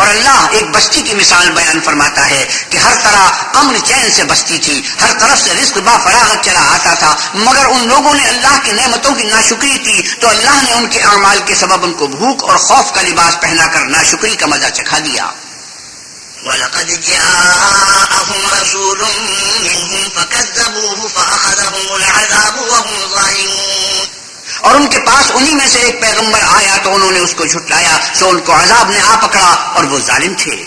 اور اللہ ایک بستی کی مثال بیان فرماتا ہے کہ ہر طرح امن چین سے بستی تھی، ہر طرف سے رزق با فراغت چلا آتا تھا۔ مگر ان لوگوں نے اللہ کی نعمتوں کی ناشکری کی تو اللہ نے ان کے اعمال کے سبب ان کو بھوک اور خوف کا لباس پہنا کر ناشکری کا مزہ چکھا دیا۔ ولقد جاءهم رسول منهم فكذبوه فأخذهم العذاب وهم ظالمون۔ اور ان کے پاس انہی میں سے ایک پیغمبر آیا تو انہوں نے اس کو جھٹلایا سو ان کو عذاب نے آ پکڑا اور وہ ظالم تھے۔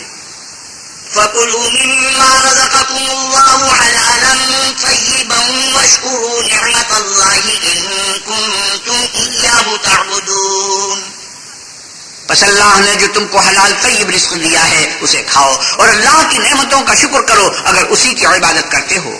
فكلوا مما رزقكم الله حلالا طيبا واشكروا نعمة الله إن كنتم إياه تعبدون۔ بس اللہ نے جو تم کو حلال طیب رزق دیا ہے اسے کھاؤ اور اللہ کی نعمتوں کا شکر کرو اگر اسی کی عبادت کرتے ہو۔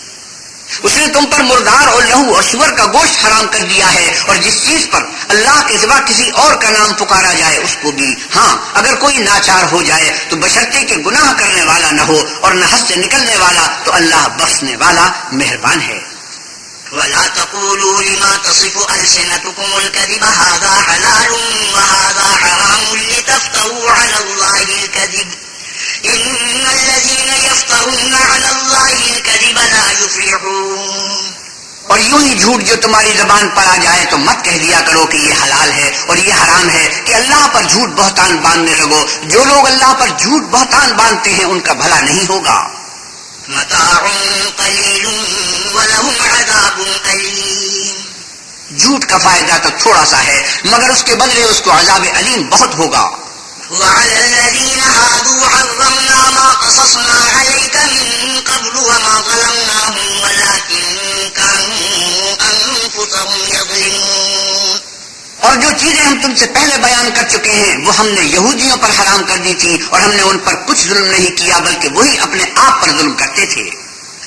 اس نے تم پر مردار اور لہو اور سور کا گوشت حرام کر دیا ہے اور جس چیز پر اللہ کے سوا کسی اور کا نام پکارا جائے اس کو بھی۔ ہاں اگر کوئی ناچار ہو جائے تو بشرطے کے گناہ کرنے والا نہ ہو اور نہ حد سے نکلنے والا تو اللہ بخشنے والا مہربان ہے۔ ولا تقولوا لما تصف ألسنتكم الكذب هذا حلال وهذا حرام لتفتروا على الله الكذب إن الذين يفترون على الله الكذب لا يفلحون. اور یوں ہی جھوٹ جو تمہاری زبان پر آ جائے تو مت کہہ دیا کرو کہ یہ حلال ہے اور یہ حرام ہے کہ اللہ پر جھوٹ بہتان باندھنے لگو۔ جو لوگ اللہ پر جھوٹ بہتان باندھتے ہیں ان کا بھلا نہیں ہوگا۔ متاع قليل ولهم عذاب أليم جھوٹ کا فائدہ تو تھوڑا سا ہے مگر اس کے بدلے اس کو عذاب علیم بہت ہوگا۔ وعلى الذين هادوا حرمنا ما قصصنا عليك من قبل وما ظلمناهم ولكن كانوا أنفسهم يظلمون اور جو چیزیں ہم تم سے پہلے بیان کر چکے ہیں، وہ ہم نے یہودیوں پر حرام کر دی تھی اور ہم نے ان پر کچھ ظلم نہیں کیا، بلکہ وہی اپنے آپ پر ظلم کرتے تھے۔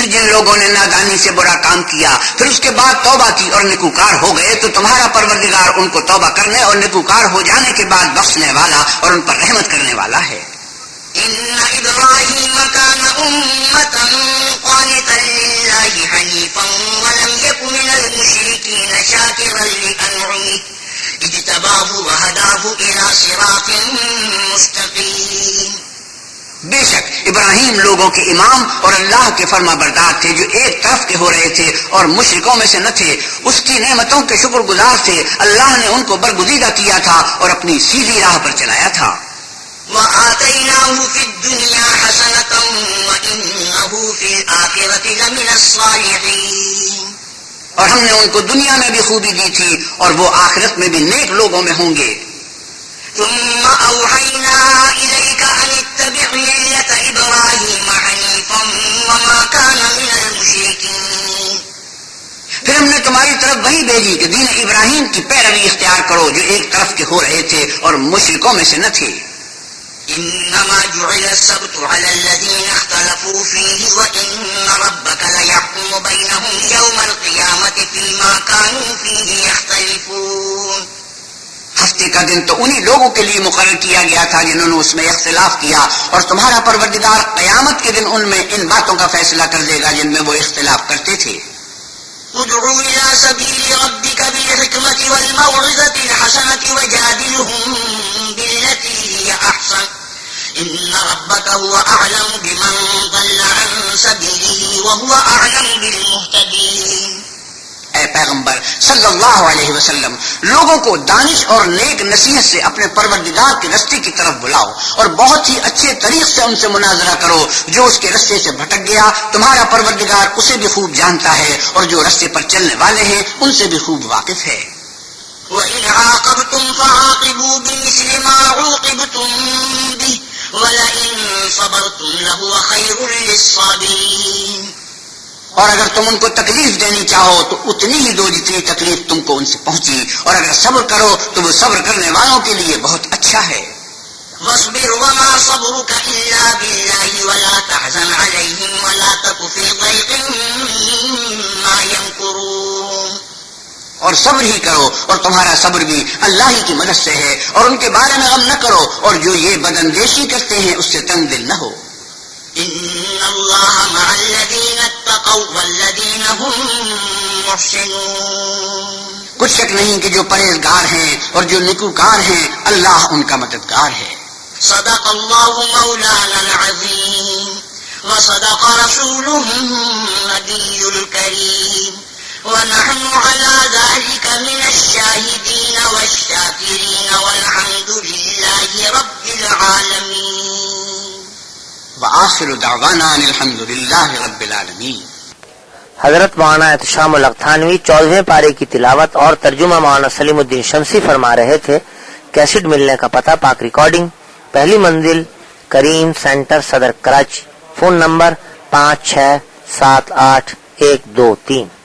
پھر جن لوگوں نے نادانی سے برا کام کیا، پھر اس کے بعد توبہ کی اور نکوکار ہو گئے، تو تمہارا پروردگار ان کو توبہ کرنے اور نکوکار ہو جانے کے بعد بخشنے والا اور ان پر رحمت کرنے والا ہے۔ إن إبراهيم كان أمة قانتا لله حنيفا ولم يك من المشركين شاكرا لأنعمه اجتباه وهداه إلى صراط مستقيم بے شک ابراہیم لوگوں کے امام اور اللہ کے فرما بردار تھے جو ایک طرف کے ہو رہے تھے اور مشرکوں میں سے نہ تھے۔ اس کی نعمتوں کے شکر گزار تھے۔ اللہ نے ان کو برگزیدہ کیا تھا اور اپنی سیدھی راہ پر چلایا تھا۔ وآتيناه في الدنيا حسنة وإنه في الآخرة لمن الصالحين۔ اور ہم نے ان کو دنیا میں بھی خوبی دی تھی اور وہ آخرت میں بھی نیک لوگوں میں ہوں گے۔ ثم أوحينا إليك أن اتبع ملة إبراهيم حنيفا وما كان من المشركين. پھر ہم نے تمہاری طرف وہی بھیجی کہ دین ابراہیم کی پیروی اختیار کرو جو ایک طرف کے ہو رہے تھے اور مشرکوں میں سے نہ تھے۔ إنما جعل السبت على الذين اختلفوا فيه وإن ربك ليحكم بينهم يوم القيامة فيما كانوا فيه يختلفون. ہفتے کا دن تو انہی لوگوں کے لیے مقرر کیا گیا تھا جنہوں نے اس میں اختلاف کیا اور تمہارا پروردگار قیامت کے دن ان میں ان باتوں کا فیصلہ کر دے گا جن میں وہ اختلاف کرتے تھے۔ ادعو إلى سبيل ربك بالحكمة والموعظة الحسنة وجادلهم بالتي هي أحسن. إن ربك هو أعلم بمن ضل عن سبيله وهو أعلم بالمهتدين. اے پیغمبر صلی اللہ علیہ وسلم، لوگوں کو دانش اور نیک نصیحت سے اپنے پروردگار کے رستے کی طرف بلاؤ اور بہت ہی اچھے طریق سے ان سے مناظرہ کرو، جو اس کے رستے سے بھٹک گیا، تمہارا پروردگار اسے بھی خوب جانتا ہے اور جو رستے پر چلنے والے ہیں، ان سے بھی خوب واقف ہے۔ وإن اور اگر تم ان کو تکلیف دینی چاہو تو اتنی ہی دو جتنی تکلیف تم کو ان سے پہنچی اور اگر صبر کرو تو وہ صبر کرنے والوں کے لیے بہت اچھا ہے۔ واصبر وما صبرك إلا بالله ولا تحزن عليهم ولا تك في ضيق مما يمكرون۔ اور صبر ہی کرو اور تمہارا صبر بھی اللہ ہی کی مدد سے ہے اور ان کے بارے میں غم نہ کرو اور جو یہ بدندیشی کرتے ہیں اس سے تنگ دل نہ ہو۔ إن الله مع الذين اتقوا والذين هم محسنون کچھ شک نہیں کہ جو پرہیزگار ہیں اور جو نکوکار ہیں اللہ ان کا مددگار ہے۔ صدق الله مولانا العظيم وصدق رسوله النبي الكريم ونحن على ذلك من الشاهدين والشاكرين والحمد لله رب العالمين وآخر دعوانا ان الحمد للہ رب العالمین۔ حضرت مولانا احتشام الختانوی چودہویں پارے کی تلاوت اور ترجمہ مولانا سلیم الدین شمسی فرما رہے تھے۔ کیسٹ ملنے کا پتہ، پاک ریکارڈنگ۔ پہلی منزل، کریم سینٹر صدر کراچی۔ فون نمبر پانچ چھ سات آٹھ ایک دو تین۔